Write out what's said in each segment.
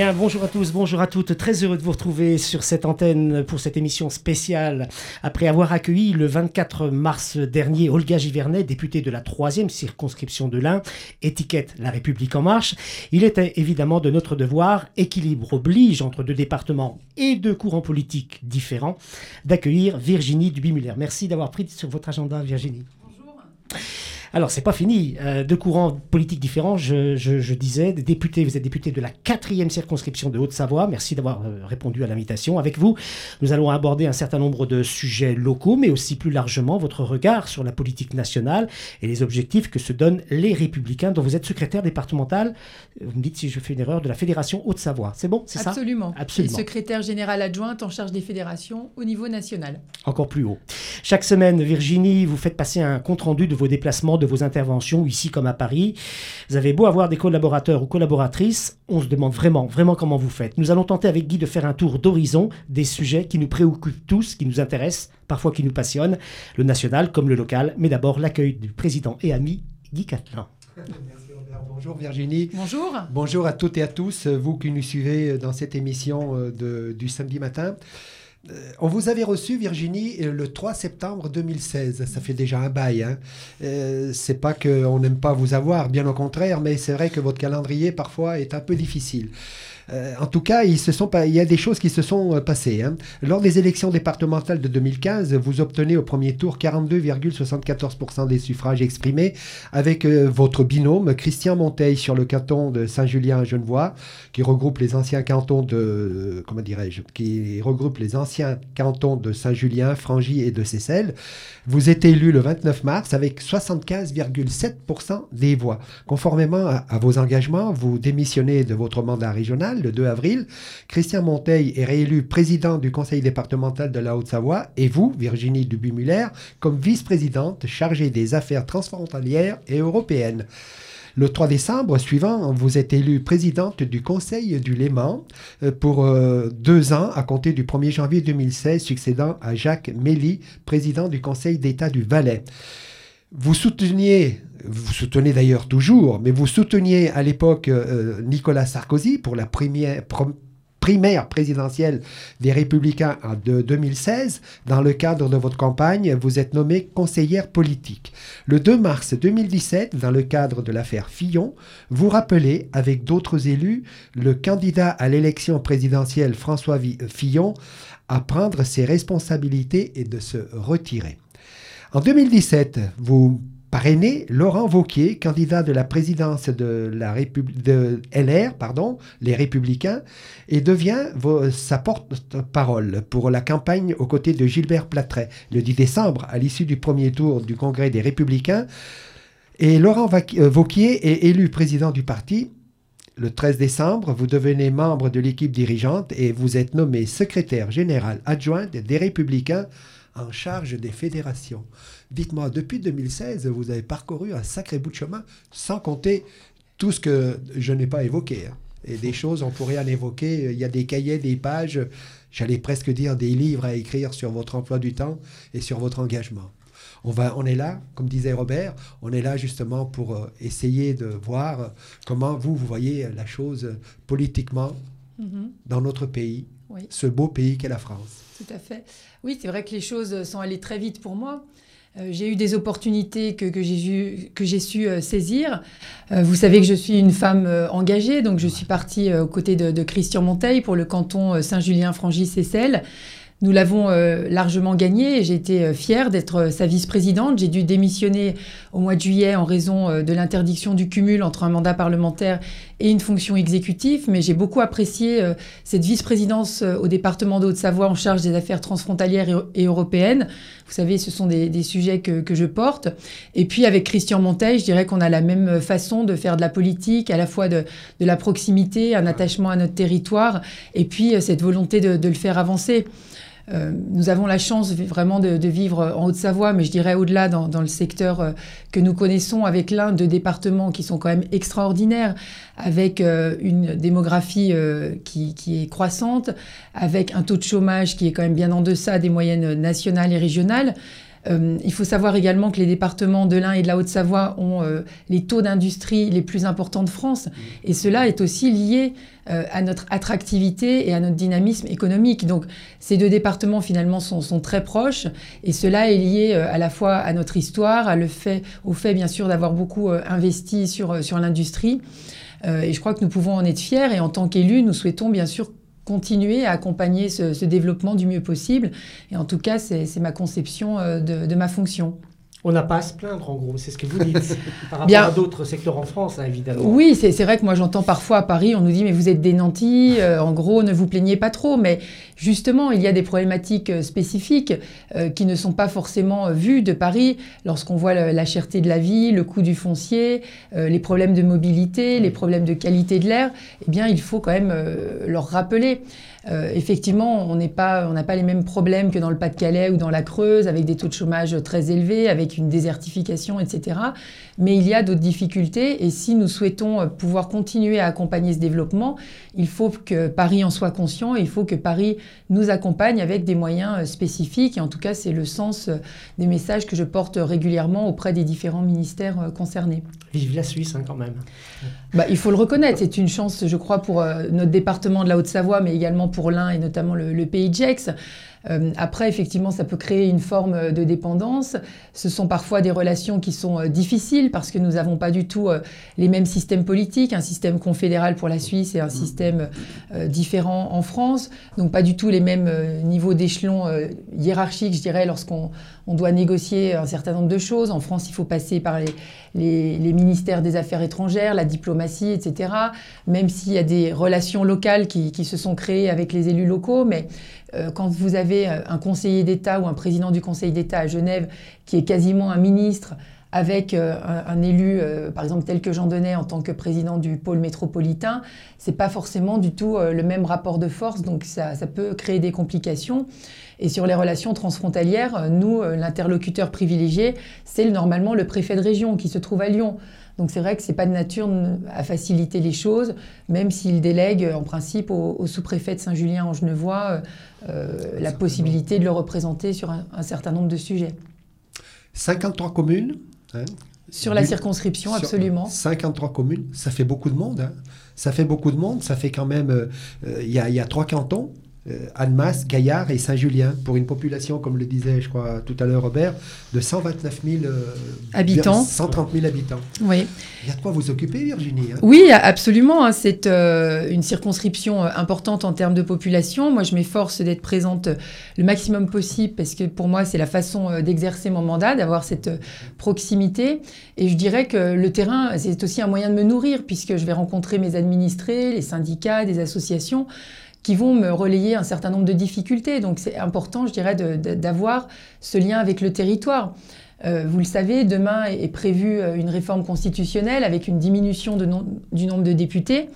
Bonjour à tous, bonjour à toutes. Très heureux de vous retrouver sur cette antenne pour cette émission spéciale. Après avoir accueilli le 24 mars dernier Olga Givernet, députée de la troisième circonscription de l'Ain, étiquette La République en marche, il était évidemment de notre devoir, équilibre oblige entre deux départements et deux courants politiques différents, d'accueillir Virginie Duby-Muller. Merci d'avoir pris sur votre agenda, Virginie. Bonjour. Alors, c'est pas fini. Euh, deux courants politiques différents, je, disais. Des députés, vous êtes député de la quatrième circonscription de Haute-Savoie. Merci d'avoir euh, répondu à l'invitation. Avec vous, nous allons aborder un certain nombre de sujets locaux, mais aussi plus largement votre regard sur la politique nationale et les objectifs que se donnent les Républicains, dont vous êtes secrétaire départemental. Vous me dites si je fais une erreur de la Fédération Haute-Savoie. C'est bon, c'est ça? Absolument. Absolument. Et secrétaire général adjointe en charge des fédérations au niveau national. Encore plus haut. Chaque semaine, Virginie, vous faites passer un compte rendu de vos déplacements de vos interventions, ici comme à Paris. Vous avez beau avoir des collaborateurs ou collaboratrices, on se demande vraiment, vraiment comment vous faites. Nous allons tenter avec Guy de faire un tour d'horizon des sujets qui nous préoccupent tous, qui nous intéressent, parfois qui nous passionnent, le national comme le local, mais d'abord l'accueil du président et ami Guy Catelin. Bonjour Virginie. Bonjour. Bonjour à toutes et à tous, vous qui nous suivez dans cette émission euh, de, du samedi matin. Euh, on vous avait reçu, Virginie, euh, le 3 septembre 2016. Ça fait déjà un bail. Hein. Euh, c'est pas qu'on n'aime pas vous avoir, bien au contraire, mais c'est vrai que votre calendrier parfois est un peu difficile. Euh, en tout cas, il, y a des choses qui se sont euh, passées. Hein. Lors des élections départementales de 2015, vous obtenez au premier tour 42,74% des suffrages exprimés avec euh, votre binôme Christian Monteil sur le canton de Saint-Julien-Genevois, qui regroupe les anciens cantons de comment dirais-je, qui regroupe les anciens cantons de Saint-Julien, Frangy et de Seyssel. Vous êtes élu le 29 mars avec 75,7% des voix. Conformément à, vos engagements, vous démissionnez de votre mandat régional le 2 avril. Christian Monteil est réélu président du conseil départemental de la Haute-Savoie et vous, Virginie Dubuis-Muller, comme vice-présidente chargée des affaires transfrontalières et européennes. Le 3 décembre suivant, vous êtes élue présidente du Conseil du Léman euh, pour euh, deux ans à compter du 1er janvier 2016, succédant à Jacques Mély, président du Conseil d'État du Valais. Vous souteniez, vous soutenez d'ailleurs toujours, mais vous souteniez à l'époque euh, Nicolas Sarkozy pour la première, primaire présidentielle des Républicains en 2016, dans le cadre de votre campagne, vous êtes nommée conseillère politique. Le 2 mars 2017, dans le cadre de l'affaire Fillon, vous rappelez, avec d'autres élus, le candidat à l'élection présidentielle François Fillon à prendre ses responsabilités et de se retirer. En 2017, vous parrainé Laurent Vauquier, candidat de la présidence de, la LR, pardon, les Républicains, et devient sa porte-parole pour la campagne aux côtés de Gilbert Platret. Le 10 décembre, à l'issue du premier tour du Congrès des Républicains, Et Laurent Vauquier est élu président du parti. Le 13 décembre, vous devenez membre de l'équipe dirigeante et vous êtes nommé secrétaire général adjoint des Républicains en charge des fédérations. Dites-moi, depuis 2016, vous avez parcouru un sacré bout de chemin, sans compter tout ce que je n'ai pas évoqué. Hein. Et des choses, on pourrait en évoquer. Il y a des cahiers, des pages, j'allais presque dire des livres à écrire sur votre emploi du temps et sur votre engagement. On, va, on est là, comme disait Robert, on est là justement pour euh, essayer de voir comment vous, vous voyez la chose politiquement mhm. dans notre pays, ce beau pays qu'est la France. Tout à fait. Oui, c'est vrai que les choses sont allées très vite pour moi. Euh, j'ai eu des opportunités que, j'ai su euh, saisir. Euh, vous savez que je suis une femme engagée, donc je suis partie aux côtés de, Christian Monteil pour le canton Saint-Julien-Frangis-Seyssel. Nous l'avons largement gagné et j'ai été fière d'être sa vice-présidente. J'ai dû démissionner au mois de juillet en raison de l'interdiction du cumul entre un mandat parlementaire et une fonction exécutive, mais j'ai beaucoup apprécié cette vice-présidence au département de Haute-Savoie en charge des affaires transfrontalières et, européennes. Vous savez, ce sont des, sujets que, que, je porte. Et puis avec Christian Monteil, je dirais qu'on a la même façon de faire de la politique, à la fois de, de la proximité, un attachement à notre territoire, et puis cette volonté de, de le faire avancer. Euh, nous avons la chance vraiment de, vivre en Haute-Savoie, mais je dirais au-delà dans, le secteur euh, que nous connaissons, avec l'un de départements qui sont quand même extraordinaires, avec euh, une démographie qui, qui, est croissante, avec un taux de chômage qui est quand même bien en deçà des moyennes nationales et régionales. Euh, il faut savoir également que les départements de l'Ain et de la Haute-Savoie ont euh, les taux d'industrie les plus importants de France. Et cela est aussi lié euh, à notre attractivité et à notre dynamisme économique. Donc ces deux départements finalement sont, sont très proches. Et cela est lié à la fois à notre histoire, à le fait, au fait bien sûr d'avoir beaucoup investi sur, sur l'industrie. et je crois que nous pouvons en être fiers. Et en tant qu'élus, nous souhaitons bien sûr continuer à accompagner ce, développement du mieux possible. Et en tout cas, c'est ma conception euh, de ma fonction. On n'a pas à se plaindre, en gros, c'est ce que vous dites, par rapport à d'autres secteurs en France, hein, évidemment. Oui, c'est vrai que moi j'entends parfois à Paris, on nous dit, mais vous êtes des nantis, euh, en gros, ne vous plaignez pas trop. Mais justement, il y a des problématiques euh, spécifiques euh, qui ne sont pas forcément vues de Paris lorsqu'on voit la, cherté de la vie, le coût du foncier, les problèmes de mobilité, les problèmes de qualité de l'air. Eh bien, il faut quand même leur rappeler. Euh, effectivement, on n'a pas, pas les mêmes problèmes que dans le Pas-de-Calais ou dans la Creuse, avec des taux de chômage très élevés, avec une désertification, etc. Mais il y a d'autres difficultés, et si nous souhaitons pouvoir continuer à accompagner ce développement, il faut que Paris en soit conscient, et il faut que Paris nous accompagne avec des moyens spécifiques, et en tout cas, c'est le sens des messages que je porte régulièrement auprès des différents ministères concernés. Vive la Suisse, hein, quand même. Bah, il faut le reconnaître, c'est une chance, je crois, pour euh, notre département de la Haute-Savoie, mais également pour l'Ain et notamment le, pays de Gex. Euh, après, effectivement, ça peut créer une forme de dépendance. Ce sont parfois des relations qui sont euh, difficiles parce que nous n'avons pas du tout les mêmes systèmes politiques, un système confédéral pour la Suisse et un système différent en France. Donc pas du tout les mêmes niveaux d'échelon hiérarchiques, je dirais, lorsqu'on on doit négocier un certain nombre de choses. En France, il faut passer par les, ministères des Affaires étrangères, la diplomatie, etc. Même s'il y a des relations locales qui, se sont créées avec les élus locaux. Mais euh, quand vous avez euh, un conseiller d'État ou un président du Conseil d'État à Genève qui est quasiment un ministre, avec euh, un, élu, par exemple tel que Jean Denet en tant que président du pôle métropolitain, c'est pas forcément du tout le même rapport de force, donc ça peut créer des complications. Et sur les relations transfrontalières, euh, nous, euh, l'interlocuteur privilégié, c'est normalement le préfet de région qui se trouve à Lyon. Donc c'est vrai que ce n'est pas de nature à faciliter les choses, même s'il délègue en principe au, sous-préfet de Saint-Julien en Genevois euh, la possibilité de le représenter sur un, certain nombre de sujets. 53 communes hein, Sur la circonscription, absolument. 53 communes, ça fait beaucoup de monde. Hein. Ça fait beaucoup de monde, ça fait quand même... Il y, y, a trois cantons, euh, Annemasse, Gaillard et Saint-Julien, pour une population, comme le disait, je crois, tout à l'heure Robert, de 129 000 euh, habitants. 130 000 habitants. Oui. Il y a de quoi vous occuper, Virginie. Hein. oui, absolument. Hein. C'est euh, une circonscription importante en termes de population. Moi, je m'efforce d'être présente le maximum possible parce que pour moi, c'est la façon d'exercer mon mandat, d'avoir cette proximité. Et je dirais que le terrain, c'est aussi un moyen de me nourrir puisque je vais rencontrer mes administrés, les syndicats, des associations qui vont me relayer un certain nombre de difficultés. Donc c'est important, je dirais, d'avoir ce lien avec le territoire. vous le savez, demain est prévue une réforme constitutionnelle avec une diminution du nombre de députés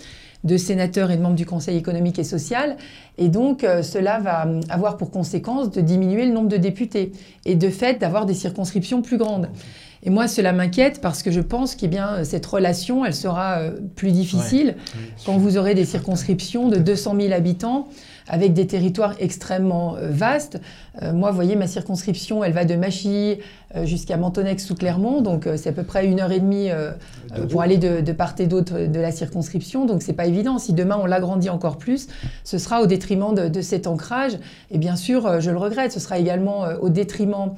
de sénateurs et de membres du Conseil économique et social. Et donc, euh, cela va avoir pour conséquence de diminuer le nombre de députés et de fait d'avoir des circonscriptions plus grandes. Et moi, cela m'inquiète parce que je pense que bien, cette relation, elle sera euh, plus difficile quand vous aurez des circonscriptions de 200 000 habitants avec des territoires extrêmement euh, vastes. moi, vous voyez, ma circonscription, elle va de Machy jusqu'à Mentonex sous Clermont, donc c'est à peu près une heure et demie pour aller de, part et d'autre de la circonscription. Donc, c'est pas évident. Si demain on l'agrandit encore plus, ce sera au détriment de, de, cet ancrage. Et bien sûr, je le regrette, ce sera également au détriment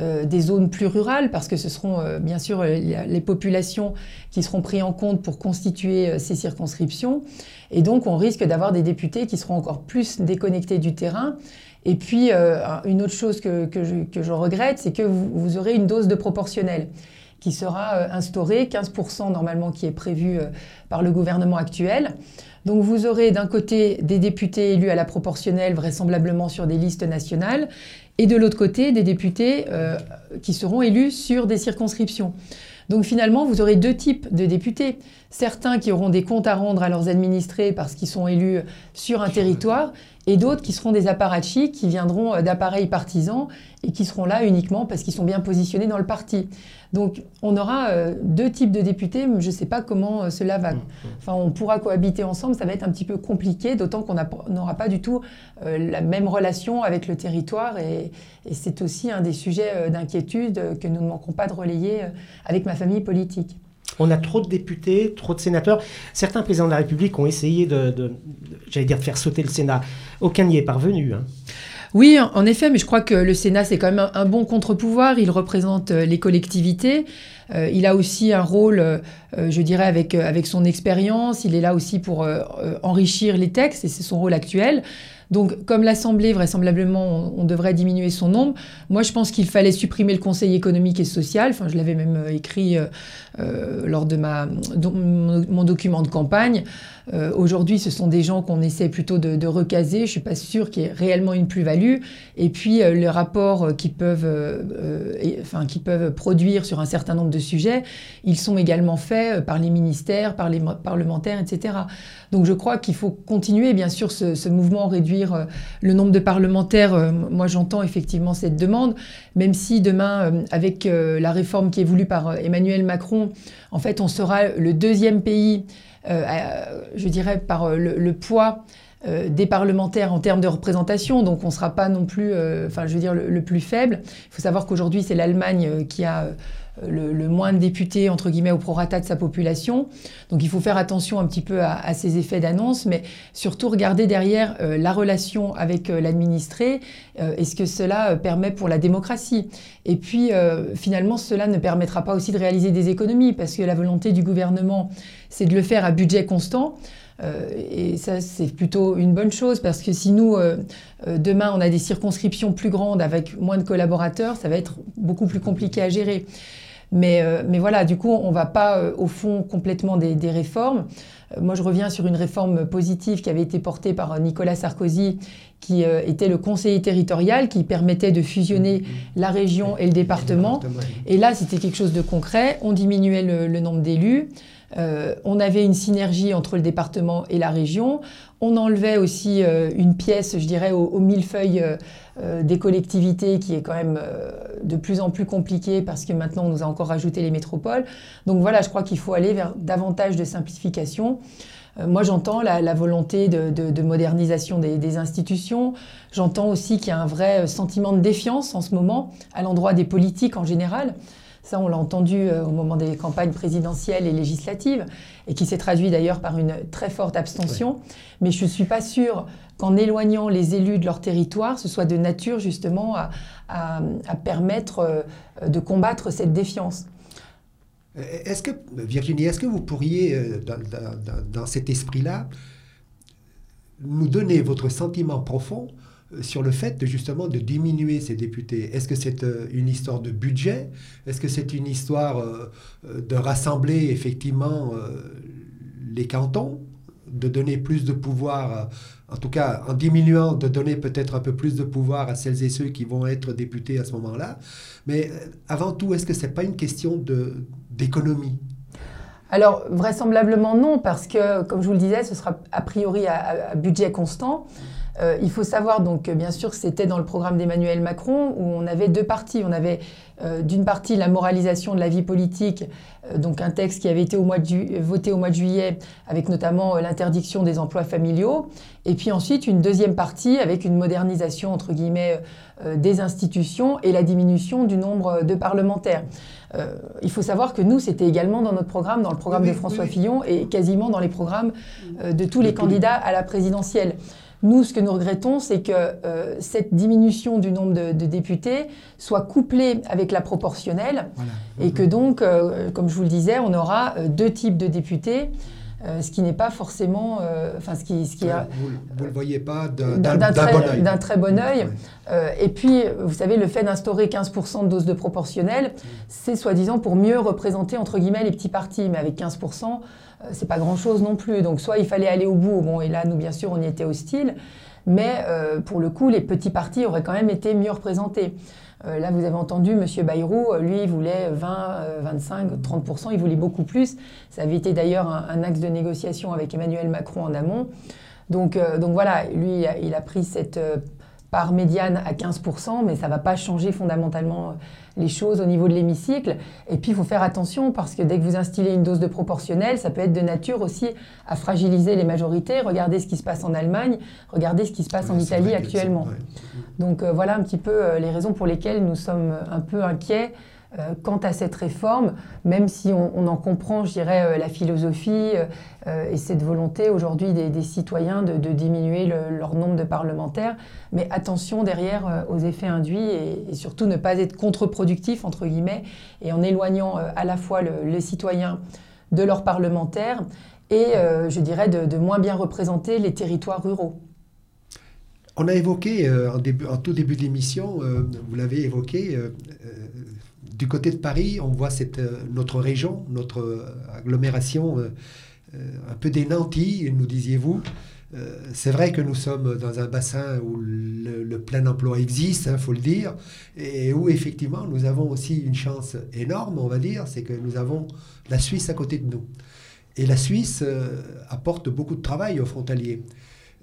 euh, des zones plus rurales, parce que ce seront euh, bien sûr euh, les populations qui seront prises en compte pour constituer ces circonscriptions. Et donc, on risque d'avoir des députés qui seront encore plus déconnectés du terrain. Et puis, une autre chose que, je, regrette, c'est que vous, aurez une dose de proportionnel qui sera instaurée, 15% normalement qui est prévu par le gouvernement actuel. Donc vous aurez d'un côté des députés élus à la proportionnelle, vraisemblablement sur des listes nationales, et de l'autre côté des députés euh, qui seront élus sur des circonscriptions. Donc finalement, vous aurez deux types de députés. Certains qui auront des comptes à rendre à leurs administrés parce qu'ils sont élus sur un territoire, et d'autres qui seront des apparatchiks qui viendront d'appareils partisans et qui seront là uniquement parce qu'ils sont bien positionnés dans le parti. Donc on aura euh, deux types de députés, je ne sais pas comment euh, cela va. Mmh. Enfin, on pourra cohabiter ensemble, ça va être un petit peu compliqué, d'autant qu'on n'aura pas du tout la même relation avec le territoire et, et c'est aussi un des sujets d'inquiétude que nous ne manquons pas de relayer avec ma famille politique. On a trop de députés, trop de sénateurs. Certains présidents de la République ont essayé de, j'allais dire, de faire sauter le Sénat. Aucun n'y est parvenu. Hein. Oui, en effet, mais je crois que le Sénat, c'est quand même un, bon contre-pouvoir. Il représente euh, les collectivités. Euh, il a aussi un rôle, euh, je dirais, avec, avec son expérience. Il est là aussi pour enrichir les textes, et c'est son rôle actuel. Donc, comme l'Assemblée, vraisemblablement, on, devrait diminuer son nombre, moi, je pense qu'il fallait supprimer le Conseil économique et social. Enfin, je l'avais même écrit lors de mon document de campagne. Euh, aujourd'hui, ce sont des gens qu'on essaie plutôt de, recaser. Je ne suis pas sûre qu'il y ait réellement une plus-value. Et puis, euh, les rapports euh, qu'ils peuvent, enfin, peuvent produire sur un certain nombre de sujets, ils sont également faits par les ministères, par les parlementaires, etc. Donc, je crois qu'il faut continuer, bien sûr, ce, ce, mouvement, réduire le nombre de parlementaires. moi, j'entends effectivement cette demande, même si demain, avec la réforme qui est voulue par Emmanuel Macron, en fait, on sera le deuxième pays euh, je dirais, par euh, le, poids euh, des parlementaires en termes de représentation, donc on ne sera pas non plus, enfin je veux dire, le, plus faible. Il faut savoir qu'aujourd'hui c'est l'Allemagne qui a le, moins de députés, entre guillemets, au prorata de sa population. Donc il faut faire attention un petit peu à, ces effets d'annonce, mais surtout regarder derrière euh, la relation avec euh, l'administré euh, et ce que cela permet pour la démocratie? Et puis finalement, cela ne permettra pas aussi de réaliser des économies, parce que la volonté du gouvernement, c'est de le faire à budget constant. Et ça, c'est plutôt une bonne chose parce que si nous, demain, on a des circonscriptions plus grandes avec moins de collaborateurs, ça va être beaucoup plus compliqué à gérer. Euh, mais, voilà, du coup, on ne va pas euh, au fond complètement des, réformes. Euh, moi, je reviens sur une réforme positive qui avait été portée par Nicolas Sarkozy, qui était le conseiller territorial, qui permettait de fusionner la région et le département. Et là, c'était quelque chose de concret. On diminuait le nombre d'élus. Euh, on avait une synergie entre le département et la région. On enlevait aussi euh, une pièce, je dirais, au, millefeuille euh, des collectivités qui est quand même de plus en plus compliquée parce que maintenant on nous a encore rajouté les métropoles. Donc voilà, je crois qu'il faut aller vers davantage de simplification. Moi, j'entends la, volonté de, modernisation des institutions. J'entends aussi qu'il y a un vrai sentiment de défiance en ce moment à l'endroit des politiques en général. Ça, on l'a entendu euh, au moment des campagnes présidentielles et législatives, et qui s'est traduit d'ailleurs par une très forte abstention. Mais je ne suis pas sûre qu'en éloignant les élus de leur territoire, ce soit de nature justement à, permettre euh, de combattre cette défiance. Est-ce que, Virginie, est-ce que vous pourriez, euh, dans cet esprit-là, nous donner votre sentiment profond sur le fait de justement de diminuer ces députés. Est-ce que c'est euh, une histoire de budget? Est-ce que c'est une histoire euh, euh, de rassembler effectivement les cantons de donner plus de pouvoir, en tout cas en diminuant, de donner peut-être un peu plus de pouvoir à celles et ceux qui vont être députés à ce moment-là? Mais avant tout, est-ce que ce n'est pas une question d'économie? Alors, vraisemblablement non, parce que, comme je vous le disais, ce sera a priori à, budget constant. Euh, il faut savoir, donc, bien sûr, que c'était dans le programme d'Emmanuel Macron, où on avait deux parties. On avait euh, d'une partie la moralisation de la vie politique, euh, donc un texte qui avait été voté au mois de juillet, avec notamment l'interdiction des emplois familiaux, et puis ensuite une deuxième partie avec une modernisation, entre guillemets, des institutions et la diminution du nombre de parlementaires. Euh, il faut savoir que nous, c'était également dans notre programme, dans le programme de François Fillon et quasiment dans les programmes euh, de tous les candidats à la présidentielle. Nous, ce que nous regrettons, c'est que euh, cette diminution du nombre de, députés soit couplée avec la proportionnelle et que donc, comme je vous le disais, on aura deux types de députés. Euh, ce qui n'est pas forcément, euh, ce qui, ce qui vous, ne le voyez pas d'un très, bon très bon œil. Euh, et puis, vous savez, le fait d'instaurer 15% de dose de proportionnelle, c'est soi-disant pour mieux représenter entre guillemets les petits partis, mais avec 15%, c'est pas grand-chose non plus. Donc, soit il fallait aller au bout, bon, et là, nous bien sûr, on y était hostile, mais pour le coup, les petits partis auraient quand même été mieux représentés. Euh, là, vous avez entendu M. Bayrou, euh, lui, il voulait 20, 25, 30%, il voulait beaucoup plus. Ça avait été d'ailleurs un, axe de négociation avec Emmanuel Macron en amont. Donc, euh, donc voilà, lui, il a pris cette part médiane à 15%, mais ça ne va pas changer fondamentalement les choses au niveau de l'hémicycle. Et puis, il faut faire attention parce que dès que vous instillez une dose de proportionnelle, ça peut être de nature aussi à fragiliser les majorités. Regardez ce qui se passe en Allemagne, regardez ce qui se passe en Italie actuellement. Donc euh, voilà un petit peu euh, les raisons pour lesquelles nous sommes un peu inquiets euh, quant à cette réforme, même si on, en comprend, je dirais, la philosophie et cette volonté aujourd'hui des, citoyens de, diminuer leur nombre de parlementaires. Mais attention derrière aux effets induits et, surtout ne pas être contre-productif, entre guillemets, et en éloignant à la fois les citoyens de leurs parlementaires et, je dirais, de moins bien représenter les territoires ruraux. On a évoqué euh, en, tout début de l'émission, euh, vous l'avez évoqué, euh, du côté de Paris, on voit cette, notre région, notre agglomération un peu des nantis, nous disiez-vous. c'est vrai que nous sommes dans un bassin où le, plein emploi existe, il hein, faut le dire, et où effectivement nous avons aussi une chance énorme, on va dire, c'est que nous avons la Suisse à côté de nous. Et la Suisse apporte beaucoup de travail aux frontaliers.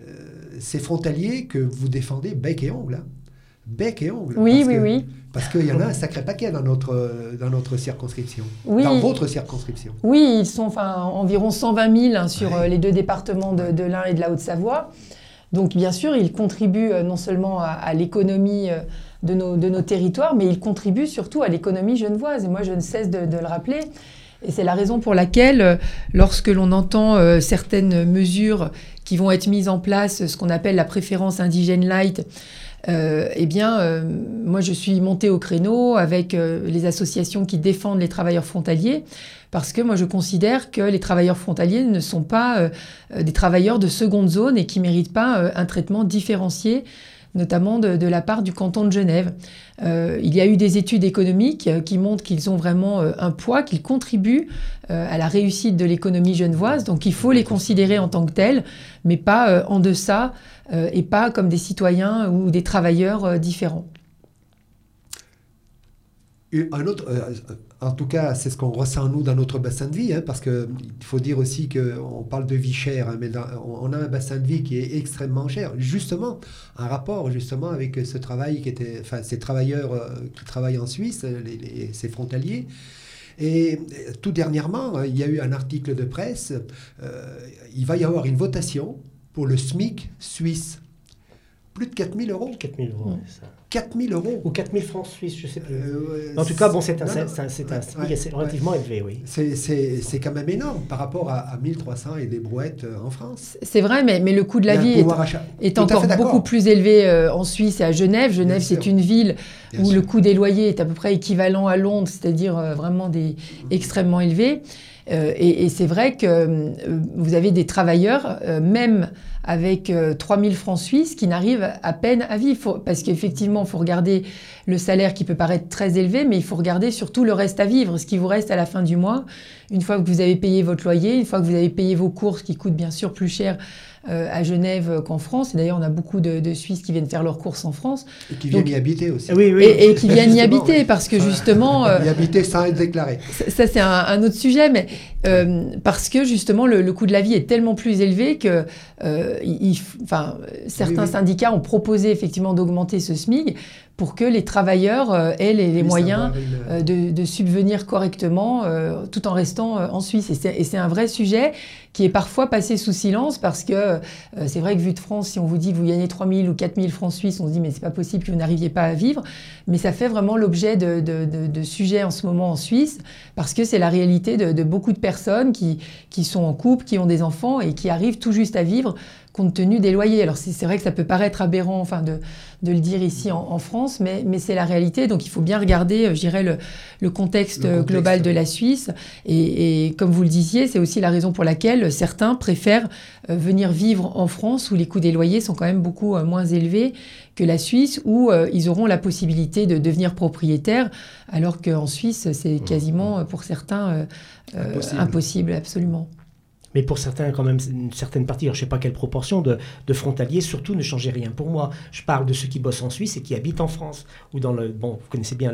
Euh, ces frontaliers que vous défendez bec et ongle. Hein. Bec et ongle. Oui, oui, oui. Parce qu'il y en a un sacré paquet dans notre, dans notre circonscription. Dans votre circonscription. Oui, ils sont enfin, environ 120 000 hein, sur euh, les deux départements de, de l'Ain et de la Haute-Savoie. Donc, bien sûr, ils contribuent euh, non seulement à, l'économie de nos, de nos, territoires, mais ils contribuent surtout à l'économie genevoise. Et moi, je ne cesse de, de le rappeler. Et c'est la raison pour laquelle, lorsque l'on entend certaines mesures qui vont être mises en place, ce qu'on appelle la préférence indigène light, euh, eh bien, euh, moi, je suis montée au créneau avec euh, les associations qui défendent les travailleurs frontaliers, parce que moi, je considère que les travailleurs frontaliers ne sont pas des travailleurs de seconde zone et qui méritent pas un traitement différencié notamment de, la part du canton de Genève. Euh, il y a eu des études économiques euh, qui montrent qu'ils ont vraiment euh, un poids, qu'ils contribuent à la réussite de l'économie genevoise, donc il faut les considérer en tant que tels, mais pas en deçà et pas comme des citoyens ou des travailleurs différents. Un autre, en tout cas, c'est ce qu'on ressent nous dans notre bassin de vie, hein, parce qu'il faut dire aussi qu'on parle de vie chère, hein, mais on a un bassin de vie qui est extrêmement cher. Justement, un rapport justement avec ce travail qui était, enfin, ces travailleurs euh, qui travaillent en Suisse, ces frontaliers. Et tout dernièrement, il y a eu un article de presse. Euh, il va y avoir une votation pour le SMIC suisse. Plus de 4000 euros. 4000 euros, c'est ça. 4000 euros. Ou 4000 francs suisses, je ne sais plus. Euh, en tout cas, bon, c'est un, c'est relativement élevé, oui. C'est quand même énorme par rapport à, 1300 et des brouettes euh, en France. C'est vrai, mais, mais, le coût de la vie est, encore beaucoup plus élevé euh, en Suisse et à Genève. Genève, c'est une ville où le coût des loyers est à peu près équivalent à Londres, c'est-à-dire vraiment des, extrêmement élevé. Et, et c'est vrai que vous avez des travailleurs, même avec 3000 francs suisses qui n'arrivent à peine à vivre. parce qu'effectivement, il faut regarder le salaire qui peut paraître très élevé, mais il faut regarder surtout le reste à vivre, ce qui vous reste à la fin du mois, une fois que vous avez payé votre loyer, une fois que vous avez payé vos courses qui coûtent bien sûr plus cher euh, à Genève qu'en France. Et d'ailleurs, on a beaucoup de, Suisses qui viennent faire leurs courses en France. Et qui viennent y habiter aussi. Oui, oui. Et, qui viennent y habiter parce que justement. y habiter sans être déclaré. Ça, c'est un, autre sujet, mais euh, parce que justement, le, coût de la vie est tellement plus élevé que euh, enfin, certains syndicats ont proposé effectivement d'augmenter ce SMIG pour que les travailleurs aient les, moyens de, subvenir correctement tout en restant en Suisse. Et c'est un vrai sujet qui est parfois passé sous silence parce que euh, c'est vrai que vu de France, si on vous dit que vous gagnez 3 000 ou 4 000 francs suisses, on se dit mais c'est pas possible que vous n'arriviez pas à vivre. Mais ça fait vraiment l'objet de, de, sujets en ce moment en Suisse parce que c'est la réalité de, beaucoup de personnes qui, qui sont en couple, qui ont des enfants et qui arrivent tout juste à vivre compte tenu des loyers. Alors c'est vrai que ça peut paraître aberrant enfin, de, de le dire ici en, France, mais, mais c'est la réalité. Donc il faut bien regarder, euh, je dirais, le, le, contexte, global de la Suisse. Et, et comme vous le disiez, c'est aussi la raison pour laquelle certains préfèrent euh, venir vivre en France, où les coûts des loyers sont quand même beaucoup euh, moins élevés que la Suisse, où ils auront la possibilité de devenir propriétaires, alors qu'en Suisse, c'est mmh. quasiment pour certains impossible, absolument. Mais pour certains, quand même, une certaine partie, je ne sais pas quelle proportion de, frontaliers, surtout ne changez rien pour moi. Je parle de ceux qui bossent en Suisse et qui habitent en France, ou dans le... Bon, vous connaissez bien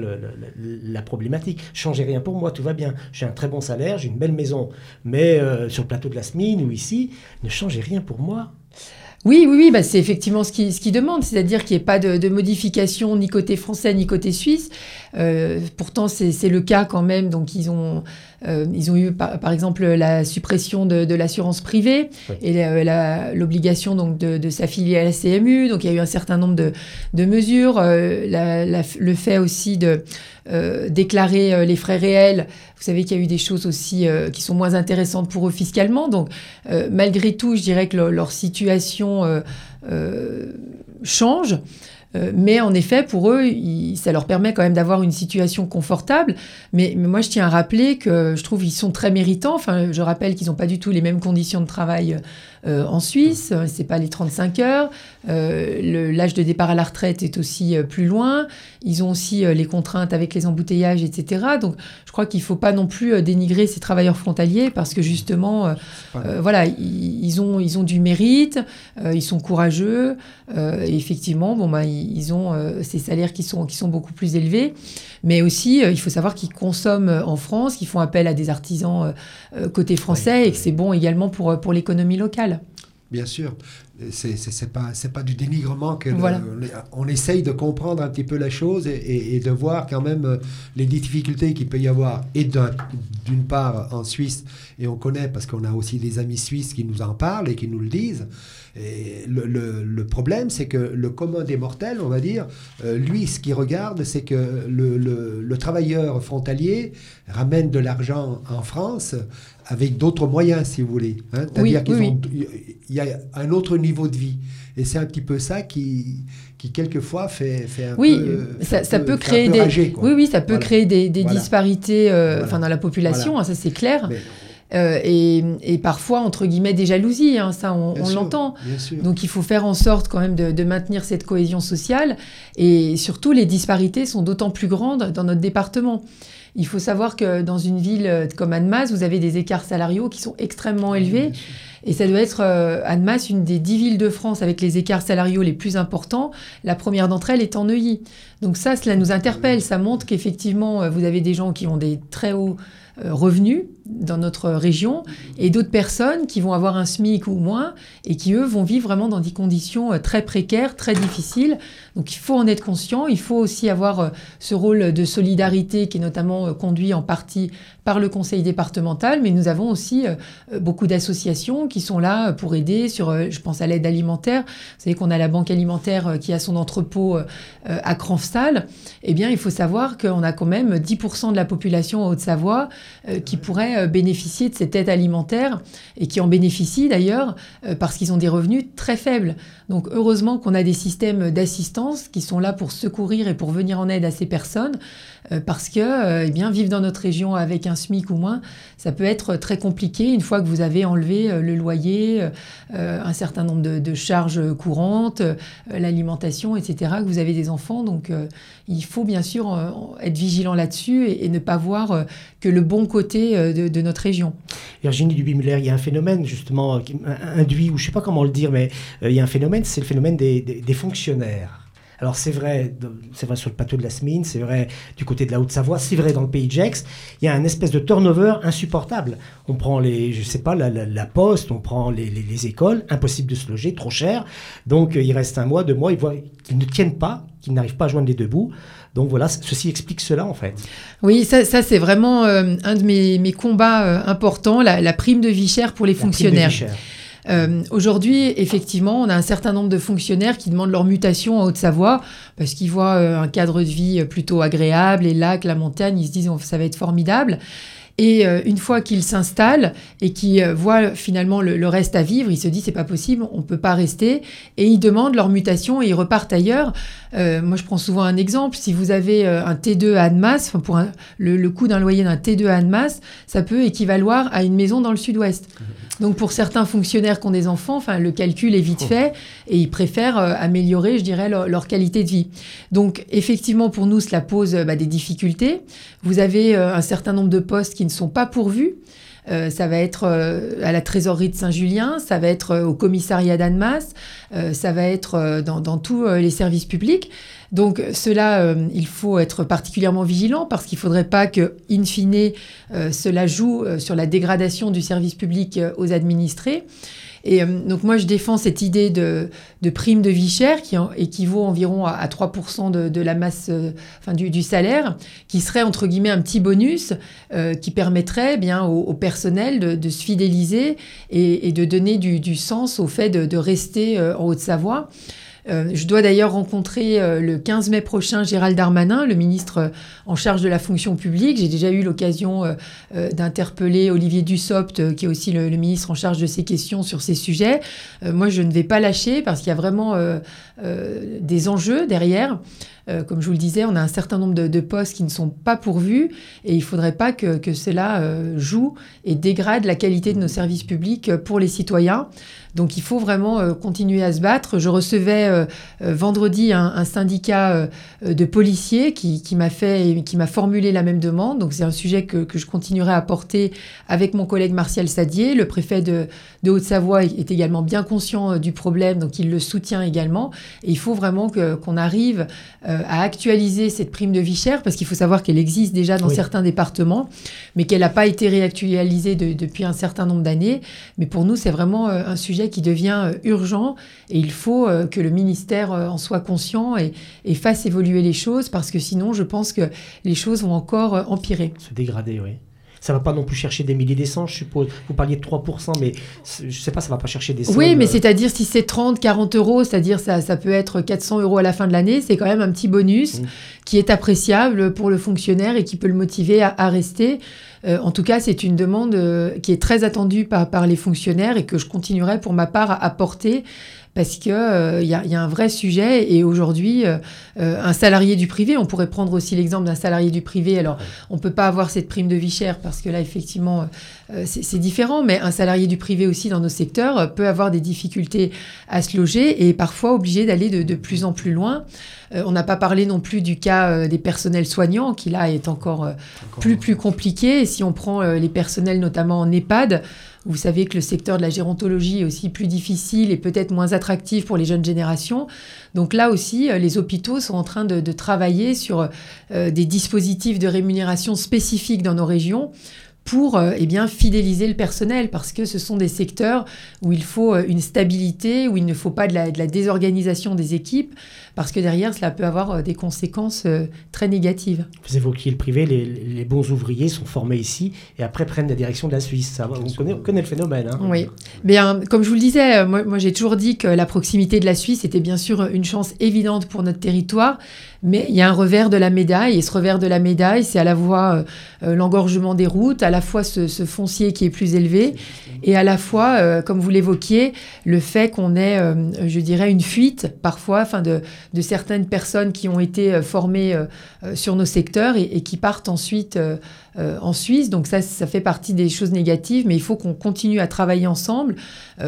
la problématique. Changez rien pour moi, tout va bien. J'ai un très bon salaire, j'ai une belle maison. Mais euh, sur le plateau de la Smine ou ici, ne changez rien pour moi. Oui, oui, oui, bah c'est effectivement ce qu'ils ce qui demandent, c'est-à-dire qu'il n'y ait pas de, de, modification ni côté français ni côté suisse. Euh, pourtant, c'est le cas quand même. Donc, ils ont, euh, ils ont eu, par, exemple, la suppression de, de l'assurance privée et l'obligation donc de, de s'affilier à la CMU. Donc, il y a eu un certain nombre de, de mesures. Euh, la, la, le fait aussi de euh, déclarer euh, les frais réels. Vous savez qu'il y a eu des choses aussi euh, qui sont moins intéressantes pour eux fiscalement. Donc, malgré tout, je dirais que leur situation change. Mais en effet, pour eux, ça leur permet quand même d'avoir une situation confortable. Mais, moi, je tiens à rappeler que je trouve qu'ils sont très méritants. Enfin, je rappelle qu'ils n'ont pas du tout les mêmes conditions de travail euh, en Suisse. C'est pas les 35 heures. Euh, l'âge de départ à la retraite est aussi plus loin. Ils ont aussi les contraintes avec les embouteillages, etc. Donc, je crois qu'il ne faut pas non plus dénigrer ces travailleurs frontaliers parce que justement, voilà, ils, ont, ils ont du mérite, ils sont courageux. et effectivement, bon, bah, ils ont euh, ces salaires qui sont, qui sont beaucoup plus élevés. Mais aussi, euh, il faut savoir qu'ils consomment euh, en France, qu'ils font appel à des artisans côté français et que c'est bon également pour, pour l'économie locale. Bien sûr, c'est pas c'est pas du dénigrement que on essaye de comprendre un petit peu la chose et, de voir quand même les difficultés qu'il peut y avoir et d'une part en Suisse et on connaît parce qu'on a aussi des amis suisses qui nous en parlent et qui nous le disent et le, problème, c'est que le commun des mortels, on va dire, euh, lui, ce qu'il regarde, c'est que le, travailleur frontalier ramène de l'argent en France avec d'autres moyens, si vous voulez. Hein. C'est-à-dire qu'il y a un autre niveau de vie. Et c'est un petit peu ça qui, qui quelquefois fait, fait un oui, ça, ça peut créer des, oui, oui, ça peut créer des, disparités, euh, enfin dans la population, hein, ça c'est clair. Euh, et, parfois, entre guillemets, des jalousies, hein, ça on, l'entend. Donc il faut faire en sorte quand même de, maintenir cette cohésion sociale. Et surtout, les disparités sont d'autant plus grandes dans notre département. Il faut savoir que dans une ville comme Annemasse, vous avez des écarts salariaux qui sont extrêmement élevés. Et ça doit être, euh, Annemasse, une des dix villes de France avec les écarts salariaux les plus importants. La première d'entre elles est en Neuilly. Donc ça, cela nous interpelle. Ça montre qu'effectivement, euh, vous avez des gens qui ont des très hauts euh, revenus dans notre région et d'autres personnes qui vont avoir un SMIC ou moins et qui, eux, vont vivre vraiment dans des conditions euh, très précaires, très difficiles. Donc il faut en être conscient, il faut aussi avoir euh, ce rôle de solidarité qui est notamment conduit en partie par le conseil départemental, mais nous avons aussi beaucoup d'associations qui sont là pour aider sur, je pense à l'aide alimentaire. Vous savez qu'on a la banque alimentaire qui a son entrepôt à Cranfstal. Eh bien, il faut savoir qu'on a quand même 10% de la population en Haute-Savoie euh, qui pourrait pourraient bénéficier de cette aide alimentaire et qui en bénéficient d'ailleurs parce qu'ils ont des revenus très faibles. Donc heureusement qu'on a des systèmes d'assistance qui sont là pour secourir et pour venir en aide à ces personnes. Euh, parce que euh, eh bien, vivre dans notre région avec un SMIC ou moins, ça peut être très compliqué une fois que vous avez enlevé euh, le loyer, un certain nombre de, charges courantes, l'alimentation, etc., que vous avez des enfants. Donc il faut bien sûr être vigilant là-dessus et, ne pas voir que le bon côté de, notre région. Virginie Dubimuller, il y a un phénomène justement induit, ou je ne sais pas comment le dire, mais il y a un phénomène, c'est le phénomène des fonctionnaires. Alors c'est vrai, c'est vrai sur le plateau de la Smine, c'est vrai du côté de la Haute-Savoie, c'est vrai dans le pays de Gex. Il y a un espèce de turnover insupportable. On prend les, je sais pas, la, poste, on prend les, écoles, impossible de se loger, trop cher. Donc euh, il reste un mois, deux mois, ils voient qu'ils ne tiennent pas, qu'ils n'arrivent pas à joindre les deux bouts. Donc voilà, ceci explique cela en fait. Oui, ça, c'est vraiment euh, un de mes, combats euh, importants, la, prime de vie chère pour les fonctionnaires. Euh, aujourd'hui, effectivement, on a un certain nombre de fonctionnaires qui demandent leur mutation en Haute-Savoie parce qu'ils voient euh, un cadre de vie plutôt agréable, les lacs, la montagne, ils se disent ça va être formidable. Et euh, une fois qu'ils s'installent et qu'ils voient finalement le, reste à vivre, ils se disent c'est pas possible, on peut pas rester. Et ils demandent leur mutation et ils repartent ailleurs. moi, je prends souvent un exemple. Si vous avez un T2 à Annemasse, pour le, le, coût d'un loyer d'un T2 à Annemasse, ça peut équivaloir à une maison dans le sud-ouest. Donc pour certains fonctionnaires qui ont des enfants, enfin le calcul est vite oh. fait et ils préfèrent euh, améliorer, je dirais, leur, qualité de vie. Donc effectivement pour nous cela pose bah, des difficultés. Vous avez euh, un certain nombre de postes qui ne sont pas pourvus. Ça va être à la trésorerie de Saint-Julien, ça va être au commissariat d'Annemasse, ça va être dans, dans, tous les services publics. Donc cela, euh, il faut être particulièrement vigilant parce qu'il ne faudrait pas que, in fine, euh, cela joue euh, sur la dégradation du service public aux administrés. Et donc moi, je défends cette idée de, prime de vie chère qui équivaut environ à, 3% de, la masse, enfin du, salaire, qui serait entre guillemets un petit bonus qui permettrait eh bien au, personnel de, se fidéliser et, de donner du, sens au fait de, rester en Haute-Savoie. Euh, je dois d'ailleurs rencontrer euh, le 15 mai prochain Gérald Darmanin, le ministre euh, en charge de la fonction publique. J'ai déjà eu l'occasion d'interpeller Olivier Dussopt, qui est aussi le, ministre en charge de ces questions sur ces sujets. moi, je ne vais pas lâcher parce qu'il y a vraiment des enjeux derrière. Comme je vous le disais, on a un certain nombre de, postes qui ne sont pas pourvus et il ne faudrait pas que, cela joue et dégrade la qualité de nos services publics pour les citoyens. Donc il faut vraiment euh, continuer à se battre. Je recevais euh, euh, vendredi un, syndicat de policiers qui, m'a fait, qui m'a formulé la même demande. Donc c'est un sujet que, je continuerai à porter avec mon collègue Martial Sadier. Le préfet de, Haute-Savoie est, également bien conscient du problème, donc il le soutient également. Et il faut vraiment qu'on arrive à actualiser cette prime de vie chère parce qu'il faut savoir qu'elle existe déjà dans certains départements, mais qu'elle n'a pas été réactualisée depuis un certain nombre d'années. Mais pour nous, c'est vraiment un sujet qui devient euh, urgent et il faut euh, que le ministère euh, en soit conscient et, fasse évoluer les choses parce que sinon, je pense que les choses vont encore empirer. Se dégrader, oui. Ça ne va pas non plus chercher des milliers d'essence, je suppose. Vous parliez de 3%, mais je ne sais pas, ça ne va pas chercher des sommes. Oui, mais c'est-à-dire si c'est 30, 40 euros, c'est-à-dire ça, ça peut être 400 euros à la fin de l'année, c'est quand même un petit bonus mmh. qui est appréciable pour le fonctionnaire et qui peut le motiver à rester. Euh, en tout cas, c'est une demande euh, qui est très attendue par, par, les fonctionnaires et que je continuerai pour ma part à apporter parce qu'il euh, y, a un vrai sujet et aujourd'hui, un salarié du privé, on pourrait prendre aussi l'exemple d'un salarié du privé, alors on ne peut pas avoir cette prime de vie chère parce que là, effectivement, c'est différent, mais un salarié du privé aussi dans nos secteurs peut avoir des difficultés à se loger et parfois obligé d'aller de, de, plus en plus loin. Euh, on n'a pas parlé non plus du cas euh, des personnels soignants, qui là est encore, euh, plus, plus compliqué. Et si on prend les personnels notamment en EHPAD, vous savez que le secteur de la gérontologie est aussi plus difficile et peut-être moins attractif pour les jeunes générations. Donc là aussi, les hôpitaux sont en train de, travailler sur des dispositifs de rémunération spécifiques dans nos régions pour eh bien, fidéliser le personnel, parce que ce sont des secteurs où il faut une stabilité, où il ne faut pas de la désorganisation des équipes parce que derrière, cela peut avoir euh, des conséquences euh, très négatives. Vous évoquiez le privé, les, bons ouvriers sont formés ici et après prennent la direction de la Suisse. Ça, on, connaît, le phénomène. Hein. Oui, bien, comme je vous le disais, euh, moi, j'ai toujours dit que la proximité de la Suisse était bien sûr une chance évidente pour notre territoire, Mais il y a un revers de la médaille, et ce revers de la médaille, c'est à la fois euh, l'engorgement des routes, à la fois ce, foncier qui est plus élevé, et à la fois, euh, comme vous l'évoquiez, le fait qu'on ait, euh, je dirais, une fuite parfois enfin, de, certaines personnes qui ont été formées sur nos secteurs et qui partent ensuite en Suisse. Donc ça, ça fait partie des choses négatives, mais il faut qu'on continue à travailler ensemble